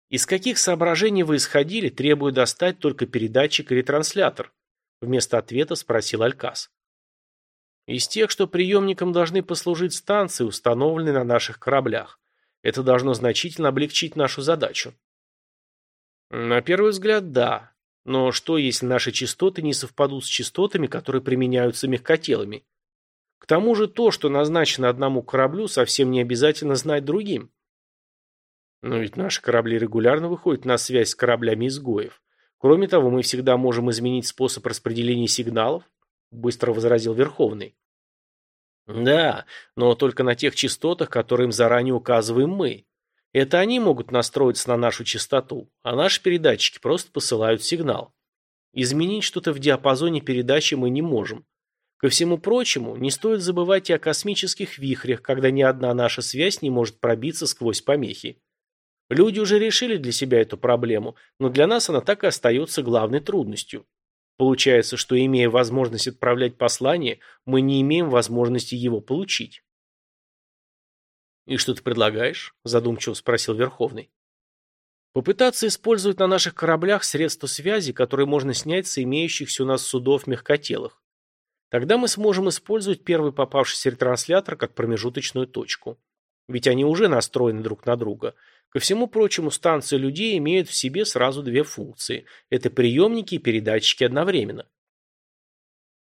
Из каких соображений вы исходили, требуя достать только передатчик и ретранслятор? Вместо ответа спросил Алькас. Из тех, что приемником должны послужить станции, установленные на наших кораблях. Это должно значительно облегчить нашу задачу. На первый взгляд, да. Но что, если наши частоты не совпадут с частотами, которые применяются мягкотелыми? К тому же то, что назначено одному кораблю, совсем не обязательно знать другим. Но ведь наши корабли регулярно выходят на связь с кораблями изгоев. Кроме того, мы всегда можем изменить способ распределения сигналов, быстро возразил Верховный. Да, но только на тех частотах, которые им заранее указываем мы. Это они могут настроиться на нашу частоту, а наши передатчики просто посылают сигнал. Изменить что-то в диапазоне передачи мы не можем. Ко всему прочему, не стоит забывать и о космических вихрях, когда ни одна наша связь не может пробиться сквозь помехи. Люди уже решили для себя эту проблему, но для нас она так и остается главной трудностью. Получается, что имея возможность отправлять послание, мы не имеем возможности его получить. «И что ты предлагаешь?» – задумчиво спросил Верховный. «Попытаться использовать на наших кораблях средства связи, которые можно снять с имеющихся у нас судов мягкотелых. Тогда мы сможем использовать первый попавшийся ретранслятор как промежуточную точку. Ведь они уже настроены друг на друга. Ко всему прочему, станции людей имеют в себе сразу две функции. Это приемники и передатчики одновременно.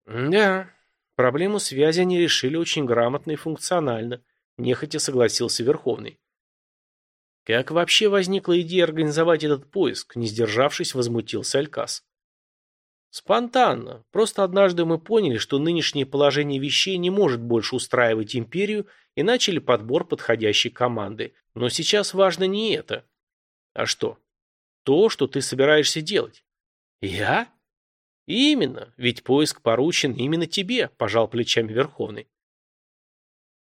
Да, проблему связи они решили очень грамотно и функционально, нехотя согласился Верховный. Как вообще возникла идея организовать этот поиск, не сдержавшись, возмутился Алькас. Спонтанно. Просто однажды мы поняли, что нынешнее положение вещей не может больше устраивать империю и начали подбор подходящей команды. Но сейчас важно не это. А что? То, что ты собираешься делать. Я? Именно, ведь поиск поручен именно тебе, пожал плечами Верховный.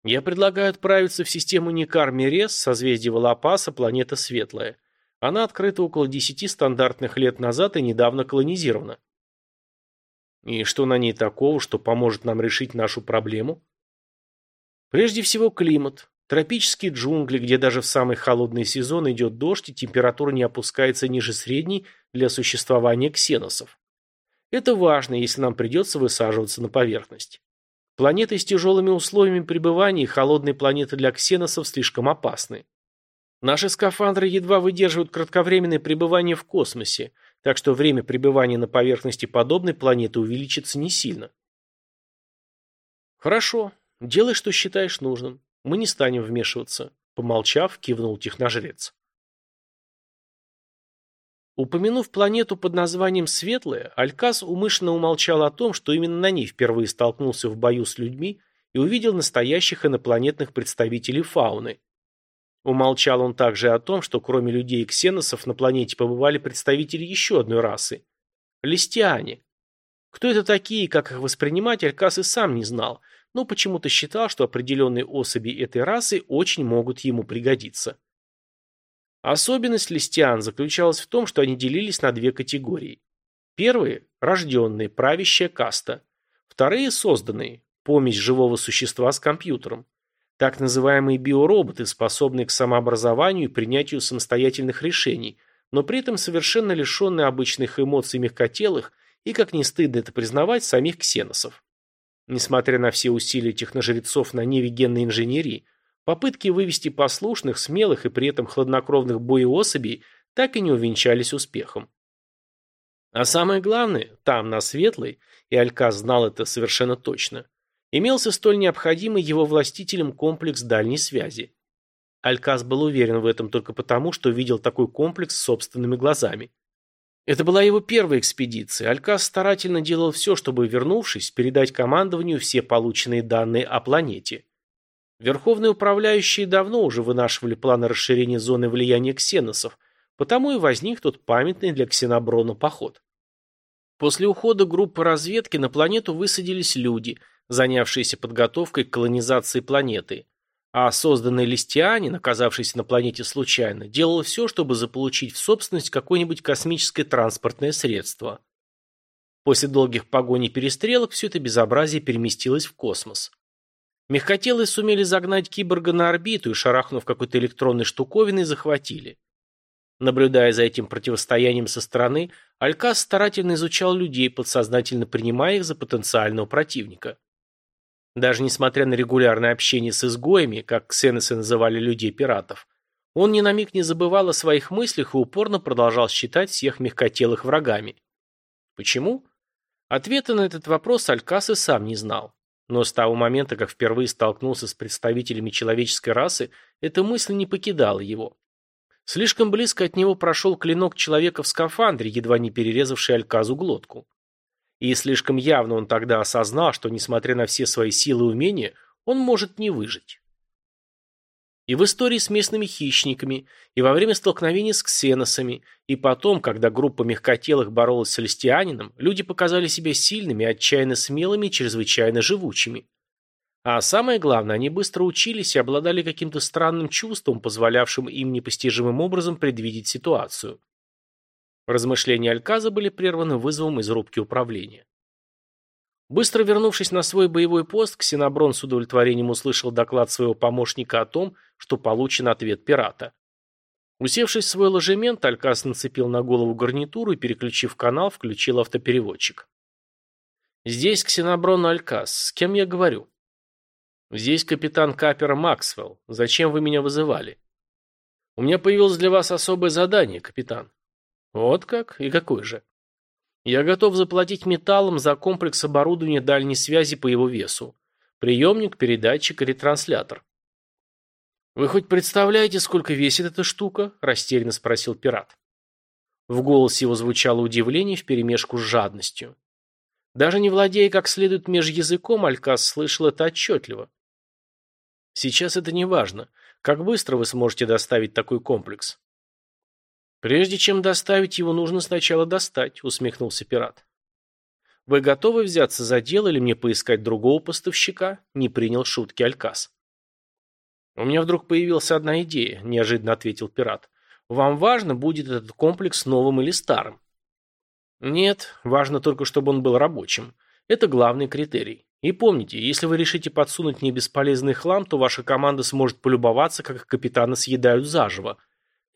Я предлагаю отправиться в систему Никар-Мерес, созвездие Волопаса, планета Светлая. Она открыта около десяти стандартных лет назад и недавно колонизирована. И что на ней такого, что поможет нам решить нашу проблему? Прежде всего климат. Тропические джунгли, где даже в самый холодный сезон идет дождь и температура не опускается ниже средней для существования ксеносов. Это важно, если нам придется высаживаться на поверхность. Планеты с тяжелыми условиями пребывания и холодные планеты для ксеносов слишком опасны. Наши скафандры едва выдерживают кратковременное пребывание в космосе, так что время пребывания на поверхности подобной планеты увеличится не сильно. Хорошо, делай, что считаешь нужным. Мы не станем вмешиваться. Помолчав, кивнул техножрец. Упомянув планету под названием Светлая, Алькас умышленно умолчал о том, что именно на ней впервые столкнулся в бою с людьми и увидел настоящих инопланетных представителей фауны. Умолчал он также о том, что кроме людей и ксеносов на планете побывали представители еще одной расы – листиане. Кто это такие и как их воспринимать, Алькас и сам не знал, но почему-то считал, что определенные особи этой расы очень могут ему пригодиться. Особенность листиан заключалась в том, что они делились на две категории. Первые – рожденные, правящая каста. Вторые – созданные, помесь живого существа с компьютером. Так называемые биороботы, способные к самообразованию и принятию самостоятельных решений, но при этом совершенно лишенные обычных эмоций мягкотелых и, как не стыдно это признавать, самих ксеносов. Несмотря на все усилия техножрецов на ниве генной инженерии, попытки вывести послушных, смелых и при этом хладнокровных боеособей так и не увенчались успехом. А самое главное, там, на Светлой, и Алькас знал это совершенно точно, имелся столь необходимый его властителям комплекс дальней связи. Алькас был уверен в этом только потому, что видел такой комплекс собственными глазами. Это была его первая экспедиция. Алькас старательно делал все, чтобы, вернувшись, передать командованию все полученные данные о планете. Верховные управляющие давно уже вынашивали планы расширения зоны влияния ксеносов, потому и возник тот памятный для ксеноброна поход. После ухода группы разведки на планету высадились люди – занявшиеся подготовкой к колонизации планеты. А созданный листианин, оказавшийся на планете случайно, делал все, чтобы заполучить в собственность какое-нибудь космическое транспортное средство. После долгих погоней и перестрелок все это безобразие переместилось в космос. Мягкотелые сумели загнать киборга на орбиту и, шарахнув какой-то электронной штуковиной, захватили. Наблюдая за этим противостоянием со стороны, Алькас старательно изучал людей, подсознательно принимая их за потенциального противника. Даже несмотря на регулярное общение с изгоями, как ксеносы называли людей-пиратов, он ни на миг не забывал о своих мыслях и упорно продолжал считать всех мягкотелых врагами. Почему? Ответа на этот вопрос Алькас и сам не знал. Но с того момента, как впервые столкнулся с представителями человеческой расы, эта мысль не покидала его. Слишком близко от него прошел клинок человека в скафандре, едва не перерезавший Альказу глотку. И слишком явно он тогда осознал, что, несмотря на все свои силы и умения, он может не выжить. И в истории с местными хищниками, и во время столкновений с ксеносами, и потом, когда группа мягкотелых боролась с листианином, люди показали себя сильными, отчаянно смелыми и чрезвычайно живучими. А самое главное, они быстро учились и обладали каким-то странным чувством, позволявшим им непостижимым образом предвидеть ситуацию. Размышления Альказа были прерваны вызовом из рубки управления. Быстро вернувшись на свой боевой пост, Ксеноброн с удовлетворением услышал доклад своего помощника о том, что получен ответ пирата. Усевшись в свой ложемент, Алькас нацепил на голову гарнитуру и, переключив канал, включил автопереводчик. «Здесь Ксеноброн Алькас. С кем я говорю?» «Здесь капитан Капера Максвелл. Зачем вы меня вызывали?» «У меня появилось для вас особое задание, капитан». «Вот как? И какое же?» Я готов заплатить металлом за комплекс оборудования дальней связи по его весу. Приемник, передатчик и ретранслятор. «Вы хоть представляете, сколько весит эта штука?» – растерянно спросил пират. В голосе его звучало удивление вперемешку с жадностью. Даже не владея как следует межязыком, Алькас слышал это отчетливо. «Сейчас это не важно. Как быстро вы сможете доставить такой комплекс?» «Прежде чем доставить его, нужно сначала достать», — усмехнулся пират. «Вы готовы взяться за дело или мне поискать другого поставщика?» — не принял шутки Алькас. «У меня вдруг появилась одна идея», — неожиданно ответил пират. «Вам важно, будет этот комплекс новым или старым?» «Нет, важно только, чтобы он был рабочим. Это главный критерий. И помните, если вы решите подсунуть мне бесполезный хлам, то ваша команда сможет полюбоваться, как их капитана съедают заживо.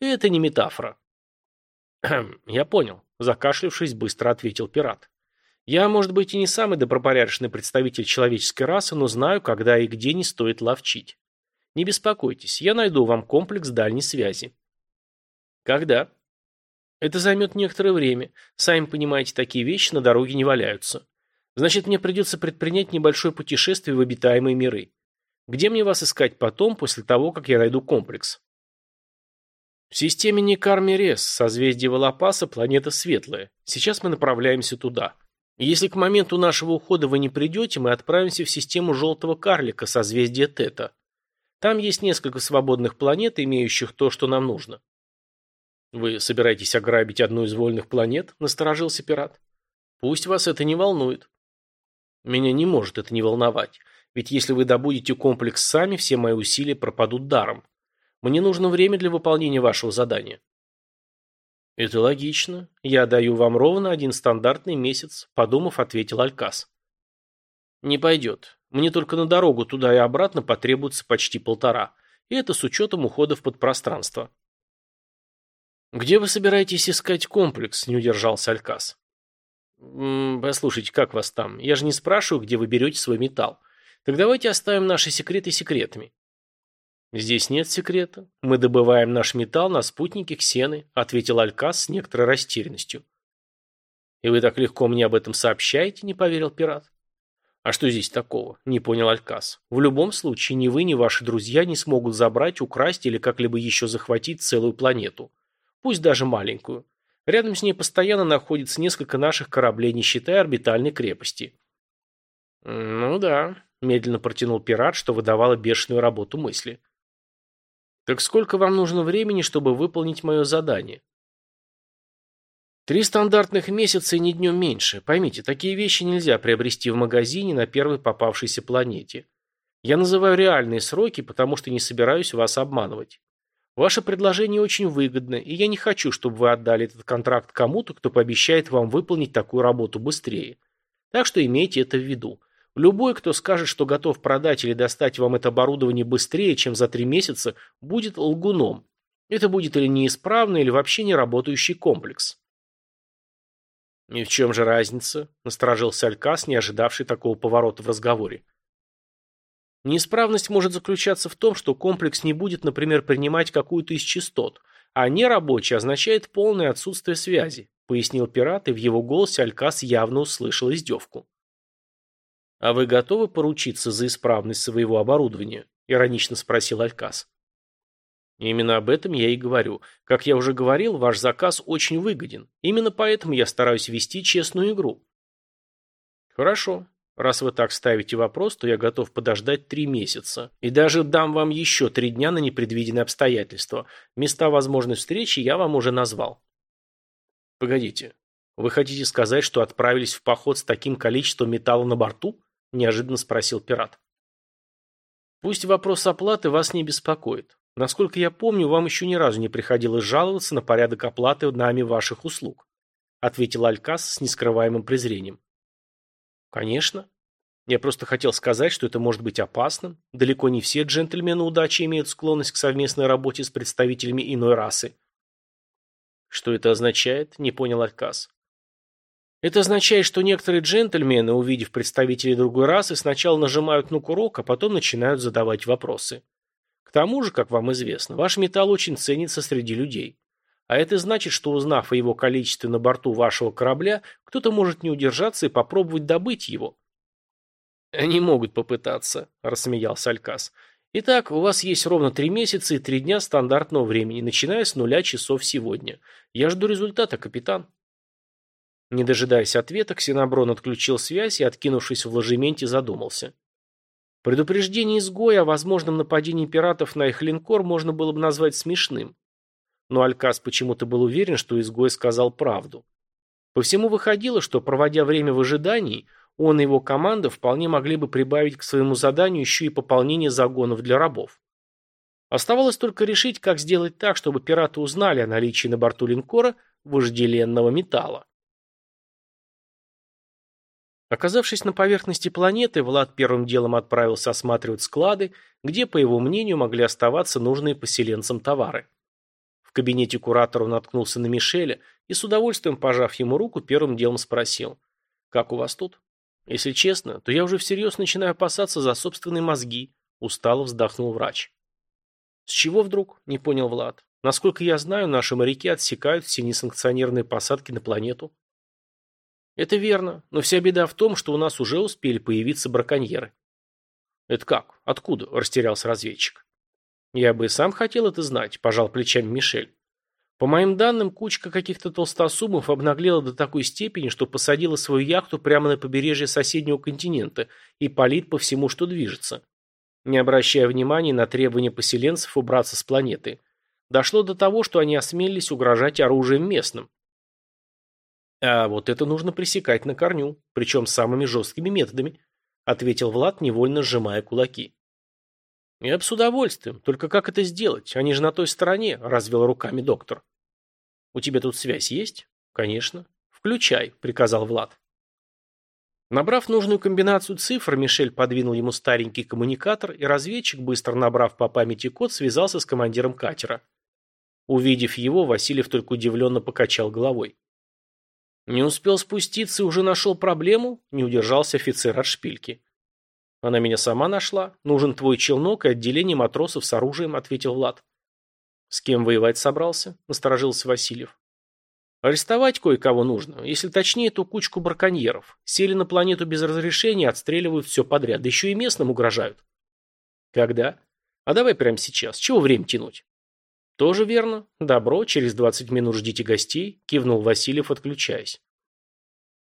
И это не метафора. «Я понял», – закашлившись, быстро ответил пират. «Я, может быть, и не самый добропорядочный представитель человеческой расы, но знаю, когда и где не стоит ловчить. Не беспокойтесь, я найду вам комплекс дальней связи». «Когда?» «Это займет некоторое время. Сами понимаете, такие вещи на дороге не валяются. Значит, мне придется предпринять небольшое путешествие в обитаемые миры. Где мне вас искать потом, после того, как я найду комплекс?» В системе Никар-Мерес, созвездие Волопаса, планета Светлая. Сейчас мы направляемся туда. Если к моменту нашего ухода вы не придете, мы отправимся в систему Желтого Карлика, созвездие Тета. Там есть несколько свободных планет, имеющих то, что нам нужно. Вы собираетесь ограбить одну из вольных планет? Насторожился пират. Пусть вас это не волнует. Меня не может это не волновать. Ведь если вы добудете комплекс сами, все мои усилия пропадут даром. Мне нужно время для выполнения вашего задания. Это логично. Я даю вам ровно один стандартный месяц, подумав, ответил Алькас. Не пойдет. Мне только на дорогу туда и обратно потребуется почти полтора. И это с учетом ухода в подпространство. «Где вы собираетесь искать комплекс?» – не удержался Алькас. «Послушайте, как вас там? Я же не спрашиваю, где вы берете свой металл. Так давайте оставим наши секреты секретами. «Здесь нет секрета. Мы добываем наш металл на спутнике Ксены», ответил Алькас с некоторой растерянностью. «И вы так легко мне об этом сообщаете?» – не поверил пират. «А что здесь такого?» – не понял Алькас. «В любом случае, ни вы, ни ваши друзья не смогут забрать, украсть или как-либо еще захватить целую планету. Пусть даже маленькую. Рядом с ней постоянно находится несколько наших кораблей, не считая орбитальной крепости». «Ну да», – медленно протянул пират, что выдавало бешеную работу мысли. Так сколько вам нужно времени, чтобы выполнить мое задание? Три стандартных месяца и ни днем меньше. Поймите, такие вещи нельзя приобрести в магазине на первой попавшейся планете. Я называю реальные сроки, потому что не собираюсь вас обманывать. Ваше предложение очень выгодно, и я не хочу, чтобы вы отдали этот контракт кому-то, кто пообещает вам выполнить такую работу быстрее. Так что имейте это в виду. Любой, кто скажет, что готов продать или достать вам это оборудование быстрее, чем за три месяца, будет лгуном. Это будет или неисправный, или вообще не работающий комплекс. «И в чем же разница?» – насторожился Алькас, не ожидавший такого поворота в разговоре. Неисправность может заключаться в том, что комплекс не будет, например, принимать какую-то из частот, а нерабочий означает полное отсутствие связи, пояснил пират, и в его голосе Алькас явно услышал издевку. «А вы готовы поручиться за исправность своего оборудования?» – иронично спросил Алькас. Именно об этом я и говорю. Как я уже говорил, ваш заказ очень выгоден. Именно поэтому я стараюсь вести честную игру. Хорошо. Раз вы так ставите вопрос, то я готов подождать три месяца. И даже дам вам еще три дня на непредвиденные обстоятельства. Места возможной встречи я вам уже назвал. Погодите, вы хотите сказать, что отправились в поход с таким количеством металла на борту? Неожиданно спросил пират. Пусть вопрос оплаты вас не беспокоит. Насколько я помню, вам еще ни разу не приходилось жаловаться на порядок оплаты нами ваших услуг, ответил Алькас с нескрываемым презрением. Конечно. Я просто хотел сказать, что это может быть опасным. Далеко не все джентльмены удачи имеют склонность к совместной работе с представителями иной расы. Что это означает? Не понял Алькас. Это означает, что некоторые джентльмены, увидев представителей другой расы, сначала нажимают на курок, а потом начинают задавать вопросы. К тому же, как вам известно, ваш металл очень ценится среди людей. А это значит, что узнав о его количестве на борту вашего корабля, кто-то может не удержаться и попробовать добыть его. Они могут попытаться, рассмеялся Алькас. Итак, у вас есть ровно три месяца и три дня стандартного времени, начиная с нуля часов сегодня. Я жду результата, капитан. Не дожидаясь ответа, Ксеноброн отключил связь и, откинувшись в ложементе, задумался. Предупреждение изгоя о возможном нападении пиратов на их линкор можно было бы назвать смешным но Алькас почему-то был уверен, что изгой сказал правду. По всему выходило, что, проводя время в ожидании, он и его команда вполне могли бы прибавить к своему заданию еще и пополнение загонов для рабов. Оставалось только решить, как сделать так, чтобы пираты узнали о наличии на борту линкора вожделенного металла. Оказавшись на поверхности планеты, Влад первым делом отправился осматривать склады, где, по его мнению, могли оставаться нужные поселенцам товары. В кабинете куратора наткнулся на Мишеля и с удовольствием, пожав ему руку, первым делом спросил. «Как у вас тут?» «Если честно, то я уже всерьез начинаю опасаться за собственные мозги», устало вздохнул врач. «С чего вдруг?» – не понял Влад. «Насколько я знаю, наши моряки отсекают все несанкционированные посадки на планету». «Это верно, но вся беда в том, что у нас уже успели появиться браконьеры». «Это как? Откуда?» – растерялся разведчик. «Я бы и сам хотел это знать», – пожал плечами Мишель. По моим данным, кучка каких-то толстосумов обнаглела до такой степени, что посадила свою яхту прямо на побережье соседнего континента и палит по всему, что движется, не обращая внимания на требования поселенцев убраться с планеты. Дошло до того, что они осмелились угрожать оружием местным. А вот это нужно пресекать на корню, причем самыми жесткими методами, ответил Влад, невольно сжимая кулаки. «Я бы с удовольствием. Только как это сделать? Они же на той стороне», – развел руками доктор. «У тебя тут связь есть?» «Конечно». «Включай», – приказал Влад. Набрав нужную комбинацию цифр, Мишель подвинул ему старенький коммуникатор, и разведчик, быстро набрав по памяти код, связался с командиром катера. Увидев его, Васильев только удивленно покачал головой. «Не успел спуститься и уже нашел проблему?» – не удержался офицер от шпильки. Она меня сама нашла. Нужен твой челнок и отделение матросов с оружием, ответил Влад. С кем воевать собрался? Насторожился Васильев. Арестовать кое-кого нужно. Если точнее, то кучку браконьеров. Сели на планету без разрешения, отстреливают все подряд. Да еще и местным угрожают. Когда? А давай прямо сейчас. Чего время тянуть? Тоже верно. Добро, через двадцать минут ждите гостей, кивнул Васильев, отключаясь.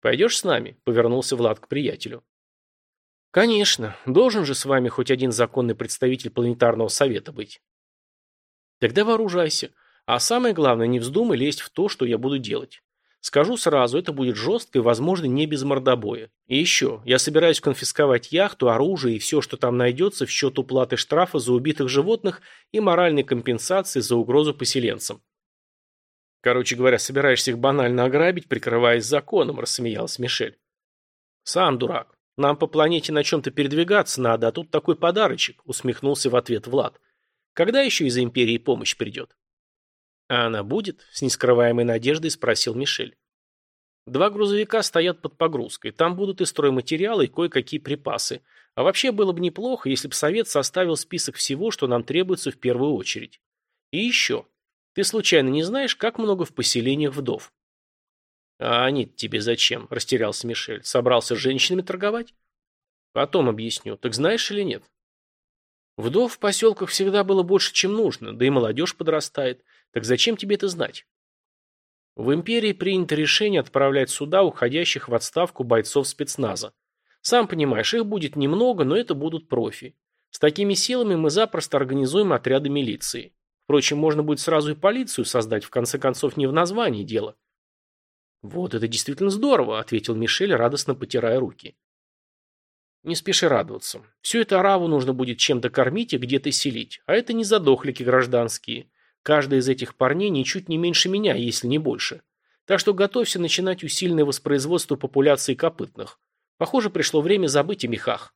Пойдешь с нами? Повернулся Влад к приятелю. Конечно, должен же с вами хоть один законный представитель планетарного совета быть. Тогда вооружайся. А самое главное, не вздумай лезть в то, что я буду делать. Скажу сразу, это будет жестко и, возможно, не без мордобоя. И еще, я собираюсь конфисковать яхту, оружие и все, что там найдется, в счет уплаты штрафа за убитых животных и моральной компенсации за угрозу поселенцам. Короче говоря, собираешься их банально ограбить, прикрываясь законом, рассмеялась Мишель. Сам дурак. Нам по планете на чем-то передвигаться надо, а тут такой подарочек, усмехнулся в ответ Влад. Когда еще из Империи помощь придет? А она будет? С нескрываемой надеждой спросил Мишель. Два грузовика стоят под погрузкой. Там будут и стройматериалы, и кое-какие припасы. А вообще было бы неплохо, если бы Совет составил список всего, что нам требуется в первую очередь. И еще. Ты случайно не знаешь, как много в поселениях вдов? «А они тебе зачем?» – растерялся Мишель. «Собрался с женщинами торговать?» «Потом объясню. Так знаешь или нет?» «Вдов в поселках всегда было больше, чем нужно, да и молодежь подрастает. Так зачем тебе это знать?» В империи принято решение отправлять сюда уходящих в отставку бойцов спецназа. Сам понимаешь, их будет немного, но это будут профи. С такими силами мы запросто организуем отряды милиции. Впрочем, можно будет сразу и полицию создать, в конце концов, не в названии дело. «Вот это действительно здорово», — ответил Мишель, радостно потирая руки. «Не спеши радоваться. Всю эту ораву нужно будет чем-то кормить и где-то селить. А это не задохлики гражданские. Каждый из этих парней ничуть не меньше меня, если не больше. Так что готовься начинать усиленное воспроизводство популяции копытных. Похоже, пришло время забыть о мехах».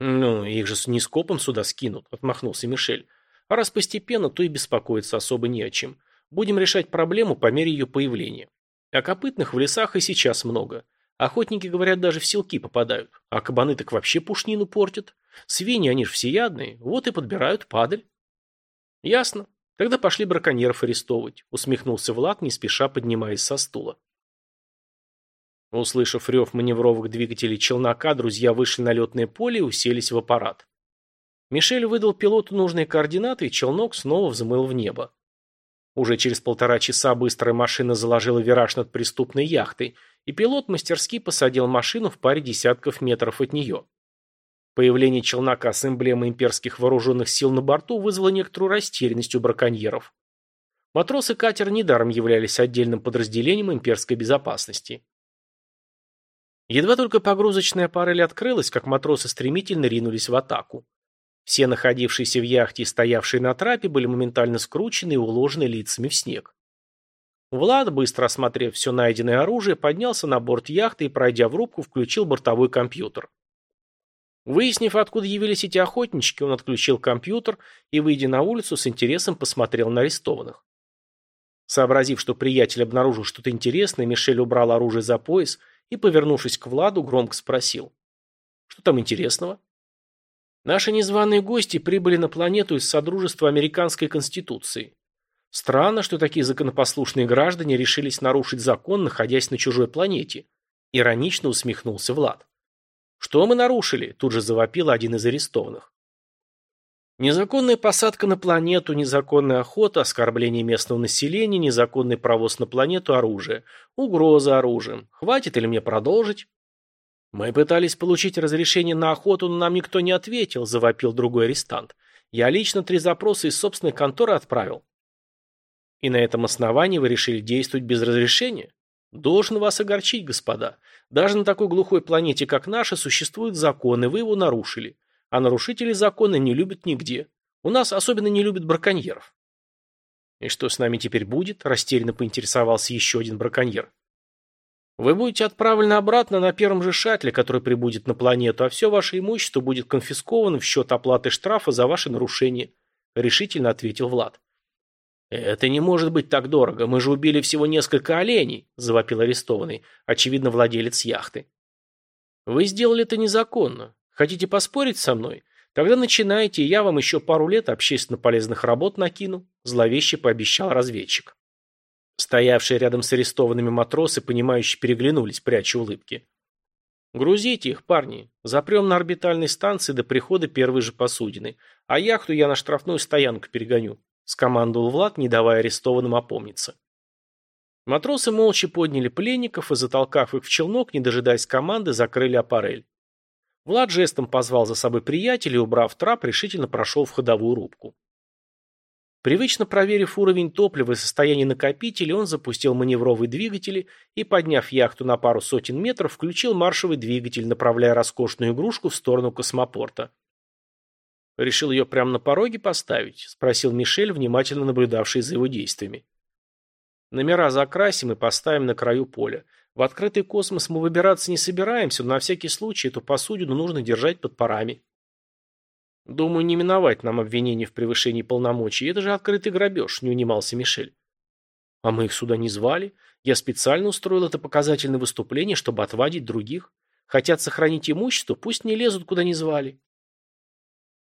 «Ну, их же не скопом сюда скинут», — отмахнулся Мишель. «А раз постепенно, то и беспокоиться особо не о чем. Будем решать проблему по мере ее появления. А копытных в лесах и сейчас много. Охотники, говорят, даже в селки попадают. А кабаны так вообще пушнину портят. Свиньи, они ж всеядные, вот и подбирают падаль». «Ясно. Тогда пошли браконьеров арестовывать», — усмехнулся Влад, не спеша поднимаясь со стула. Услышав рев маневровых двигателей челнока, друзья вышли на летное поле и уселись в аппарат. Мишель выдал пилоту нужные координаты, и челнок снова взмыл в небо. Уже через полтора часа быстрая машина заложила вираж над преступной яхтой, и пилот мастерски посадил машину в паре десятков метров от нее. Появление челнока с эмблемой имперских вооруженных сил на борту вызвало некоторую растерянность у браконьеров. Матросы катера недаром являлись отдельным подразделением имперской безопасности. Едва только погрузочная парель открылась, как матросы стремительно ринулись в атаку. Все находившиеся в яхте и стоявшие на трапе были моментально скручены и уложены лицами в снег. Влад, быстро осмотрев все найденное оружие, поднялся на борт яхты и, пройдя в рубку, включил бортовой компьютер. Выяснив, откуда явились эти охотнички, он отключил компьютер и, выйдя на улицу, с интересом посмотрел на арестованных. Сообразив, что приятель обнаружил что-то интересное, Мишель убрал оружие за пояс и, повернувшись к Владу, громко спросил. «Что там интересного?» «Наши незваные гости прибыли на планету из Содружества Американской Конституции. Странно, что такие законопослушные граждане решились нарушить закон, находясь на чужой планете», – иронично усмехнулся Влад. «Что мы нарушили?» – тут же завопил один из арестованных. Незаконная посадка на планету, незаконная охота, оскорбление местного населения, незаконный провоз на планету оружия, угроза оружием. Хватит или мне продолжить? Мы пытались получить разрешение на охоту, но нам никто не ответил, завопил другой арестант. Я лично три запроса из собственной конторы отправил. И на этом основании вы решили действовать без разрешения? Должен вас огорчить, господа. Даже на такой глухой планете, как наша, существуют законы, вы его нарушили. А нарушители закона не любят нигде. У нас особенно не любят браконьеров. И что с нами теперь будет? Растерянно поинтересовался еще один браконьер. Вы будете отправлены обратно на первом же шаттле, который прибудет на планету, а все ваше имущество будет конфисковано в счет оплаты штрафа за ваше нарушение, решительно ответил Влад. «Это не может быть так дорого. Мы же убили всего несколько оленей», – завопил арестованный, очевидно, владелец яхты. «Вы сделали это незаконно. Хотите поспорить со мной? Тогда начинайте, я вам еще пару лет общественно полезных работ накину», – зловеще пообещал разведчик. Стоявшие рядом с арестованными матросы, понимающие, переглянулись, пряча улыбки. «Грузите их, парни. Запрем на орбитальной станции до прихода первой же посудины, а яхту я на штрафную стоянку перегоню», – скомандовал Влад, не давая арестованным опомниться. Матросы молча подняли пленников и, затолкав их в челнок, не дожидаясь команды, закрыли аппарель. Влад жестом позвал за собой приятеля и, убрав трап, решительно прошел в ходовую рубку. Привычно проверив уровень топлива и состояние накопителя, он запустил маневровые двигатели и, подняв яхту на пару сотен метров, включил маршевый двигатель, направляя роскошную игрушку в сторону космопорта. «Решил ее прямо на пороге поставить?» – спросил Мишель, внимательно наблюдавший за его действиями. «Номера закрасим и поставим на краю поля. В открытый космос мы выбираться не собираемся, но на всякий случай эту посудину нужно держать под парами. Думаю, не миновать нам обвинений в превышении полномочий. Это же открытый грабеж, не унимался Мишель. А мы их сюда не звали. Я специально устроил это показательное выступление, чтобы отвадить других. Хотят сохранить имущество, пусть не лезут, куда не звали.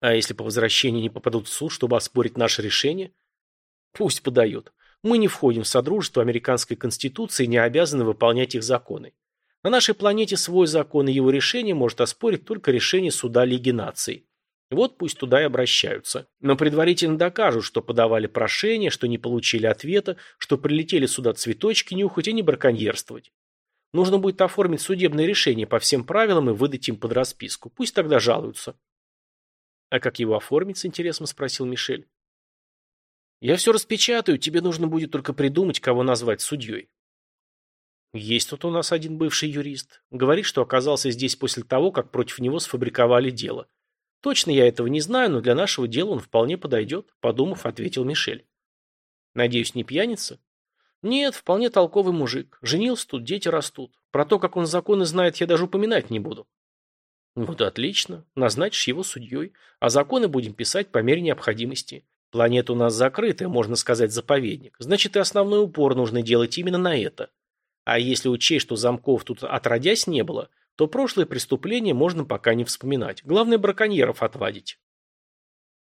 А если по возвращении не попадут в суд, чтобы оспорить наше решение? Пусть подают. Мы не входим в Содружество Американской Конституции и не обязаны выполнять их законы. На нашей планете свой закон, и его решение может оспорить только решение суда Лиги наций. Вот пусть туда и обращаются. Но предварительно докажут, что подавали прошение, что не получили ответа, что прилетели сюда цветочки нюхать и не браконьерствовать. Нужно будет оформить судебное решение по всем правилам и выдать им под расписку. Пусть тогда жалуются. А как его оформить, с интересом спросил Мишель. Я все распечатаю, тебе нужно будет только придумать, кого назвать судьей. Есть тут у нас один бывший юрист. Говорит, что оказался здесь после того, как против него сфабриковали дело. Точно я этого не знаю, но для нашего дела он вполне подойдет, подумав, ответил Мишель. Надеюсь, не пьяница? Нет, вполне толковый мужик. Женился тут, дети растут. Про то, как он законы знает, я даже упоминать не буду. Вот отлично. Назначишь его судьей, а законы будем писать по мере необходимости. Планета у нас закрытая, можно сказать, заповедник. Значит, и основной упор нужно делать именно на это. А если учесть, что замков тут отродясь не было, то прошлые преступления можно пока не вспоминать. Главное, браконьеров отвадить.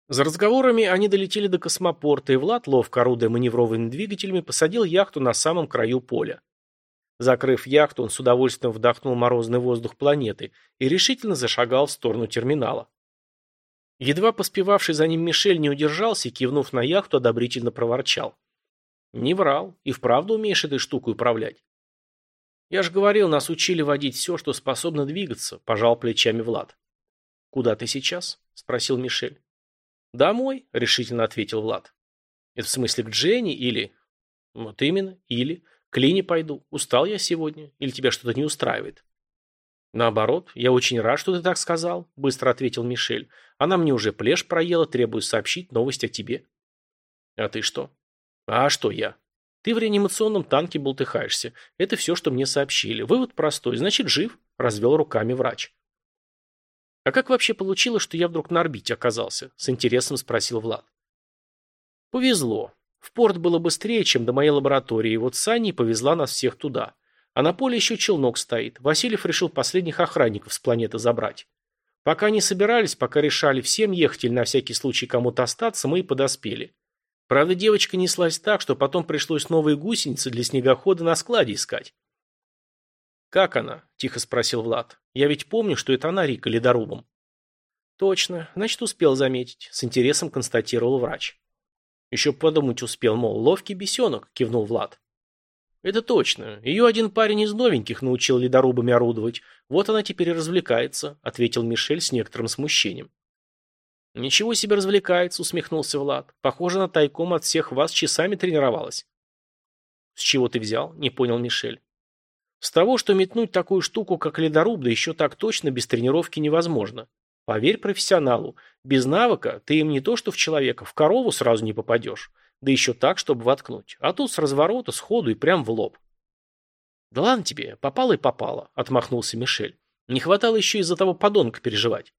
За разговорами они долетели до космопорта, и Влад, ловко орудуя маневровыми двигателями, посадил яхту на самом краю поля. Закрыв яхту, он с удовольствием вдохнул морозный воздух планеты и решительно зашагал в сторону терминала. Едва поспевавший за ним Мишель не удержался и, кивнув на яхту, одобрительно проворчал. «Не врал. И вправду умеешь этой штукой управлять». «Я же говорил, нас учили водить все, что способно двигаться», – пожал плечами Влад. «Куда ты сейчас?» – спросил Мишель. «Домой», – решительно ответил Влад. «Это в смысле к Дженни или...» «Вот именно, или...» К Лине пойду. Устал я сегодня. Или тебя что-то не устраивает? Наоборот, я очень рад, что ты так сказал, быстро ответил Мишель. Она мне уже плешь проела, требую сообщить новость о тебе. А ты что? А что я? Ты в реанимационном танке болтыхаешься. Это все, что мне сообщили. Вывод простой. Значит, жив, развел руками врач. А как вообще получилось, что я вдруг на орбите оказался? С интересом спросил Влад. Повезло. В порт было быстрее, чем до моей лаборатории, и вот Санни повезла нас всех туда. А на поле еще челнок стоит. Васильев решил последних охранников с планеты забрать. Пока не собирались, пока решали всем ехать или на всякий случай кому-то остаться, мы и подоспели. Правда, девочка неслась так, что потом пришлось новые гусеницы для снегохода на складе искать. «Как она?» – тихо спросил Влад. «Я ведь помню, что это она Рика ледорубом». «Точно. Значит, успел заметить», – с интересом констатировал врач. Еще подумать успел, мол, ловкий бесенок, кивнул Влад. Это точно. Ее один парень из новеньких научил ледорубами орудовать. Вот она теперь и развлекается, ответил Мишель с некоторым смущением. Ничего себе развлекается, усмехнулся Влад. Похоже, на тайком от всех вас часами тренировалась. С чего ты взял? Не понял Мишель. С того, что метнуть такую штуку, как ледоруб, да еще так точно без тренировки невозможно. Поверь профессионалу, без навыка ты им не то что в человека, в корову сразу не попадешь. Да еще так, чтобы воткнуть. А тут с разворота, сходу и прям в лоб. Да ладно тебе, попало и попало, отмахнулся Мишель. Не хватало еще из-за того подонка переживать.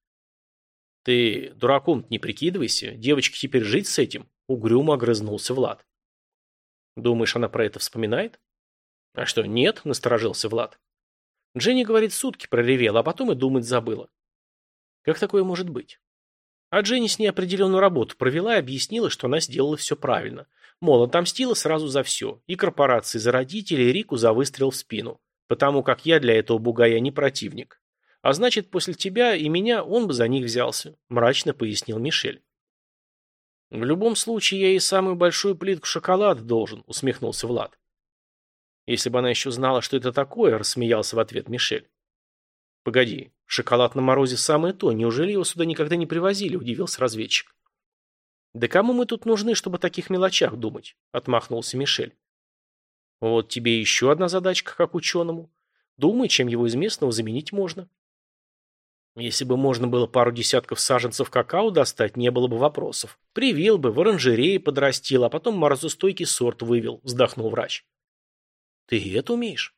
Ты дураком не прикидывайся, девочке теперь жить с этим, угрюмо огрызнулся Влад. Думаешь, она про это вспоминает? А что, нет, насторожился Влад. Дженни говорит, сутки проревела, а потом и думать забыла. Как такое может быть? А Дженни с ней определенную работу провела и объяснила, что она сделала все правильно. Мол, отомстила сразу за все. И корпорации за родителей, и Рику за выстрел в спину. Потому как я для этого бугая не противник. А значит, после тебя и меня он бы за них взялся, мрачно пояснил Мишель. В любом случае, я ей самую большую плитку шоколада должен, усмехнулся Влад. Если бы она еще знала, что это такое, рассмеялся в ответ Мишель. Погоди, шоколад на морозе самое то. Неужели его сюда никогда не привозили? Удивился разведчик. Да кому мы тут нужны, чтобы о таких мелочах думать? Отмахнулся Мишель. Вот тебе еще одна задачка, как ученому. Думай, чем его из местного заменить можно. Если бы можно было пару десятков саженцев какао достать, не было бы вопросов. Привил бы, в оранжерее подрастил, а потом морозостойкий сорт вывел, вздохнул врач. Ты это умеешь?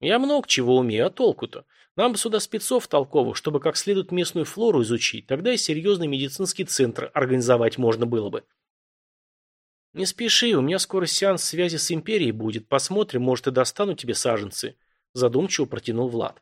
Я много чего умею, а толку-то? Нам бы сюда спецов толковых, чтобы как следует местную флору изучить, тогда и серьезный медицинский центр организовать можно было бы. Не спеши, у меня скоро сеанс связи с Империей будет, посмотрим, может и достану тебе саженцы, задумчиво протянул Влад.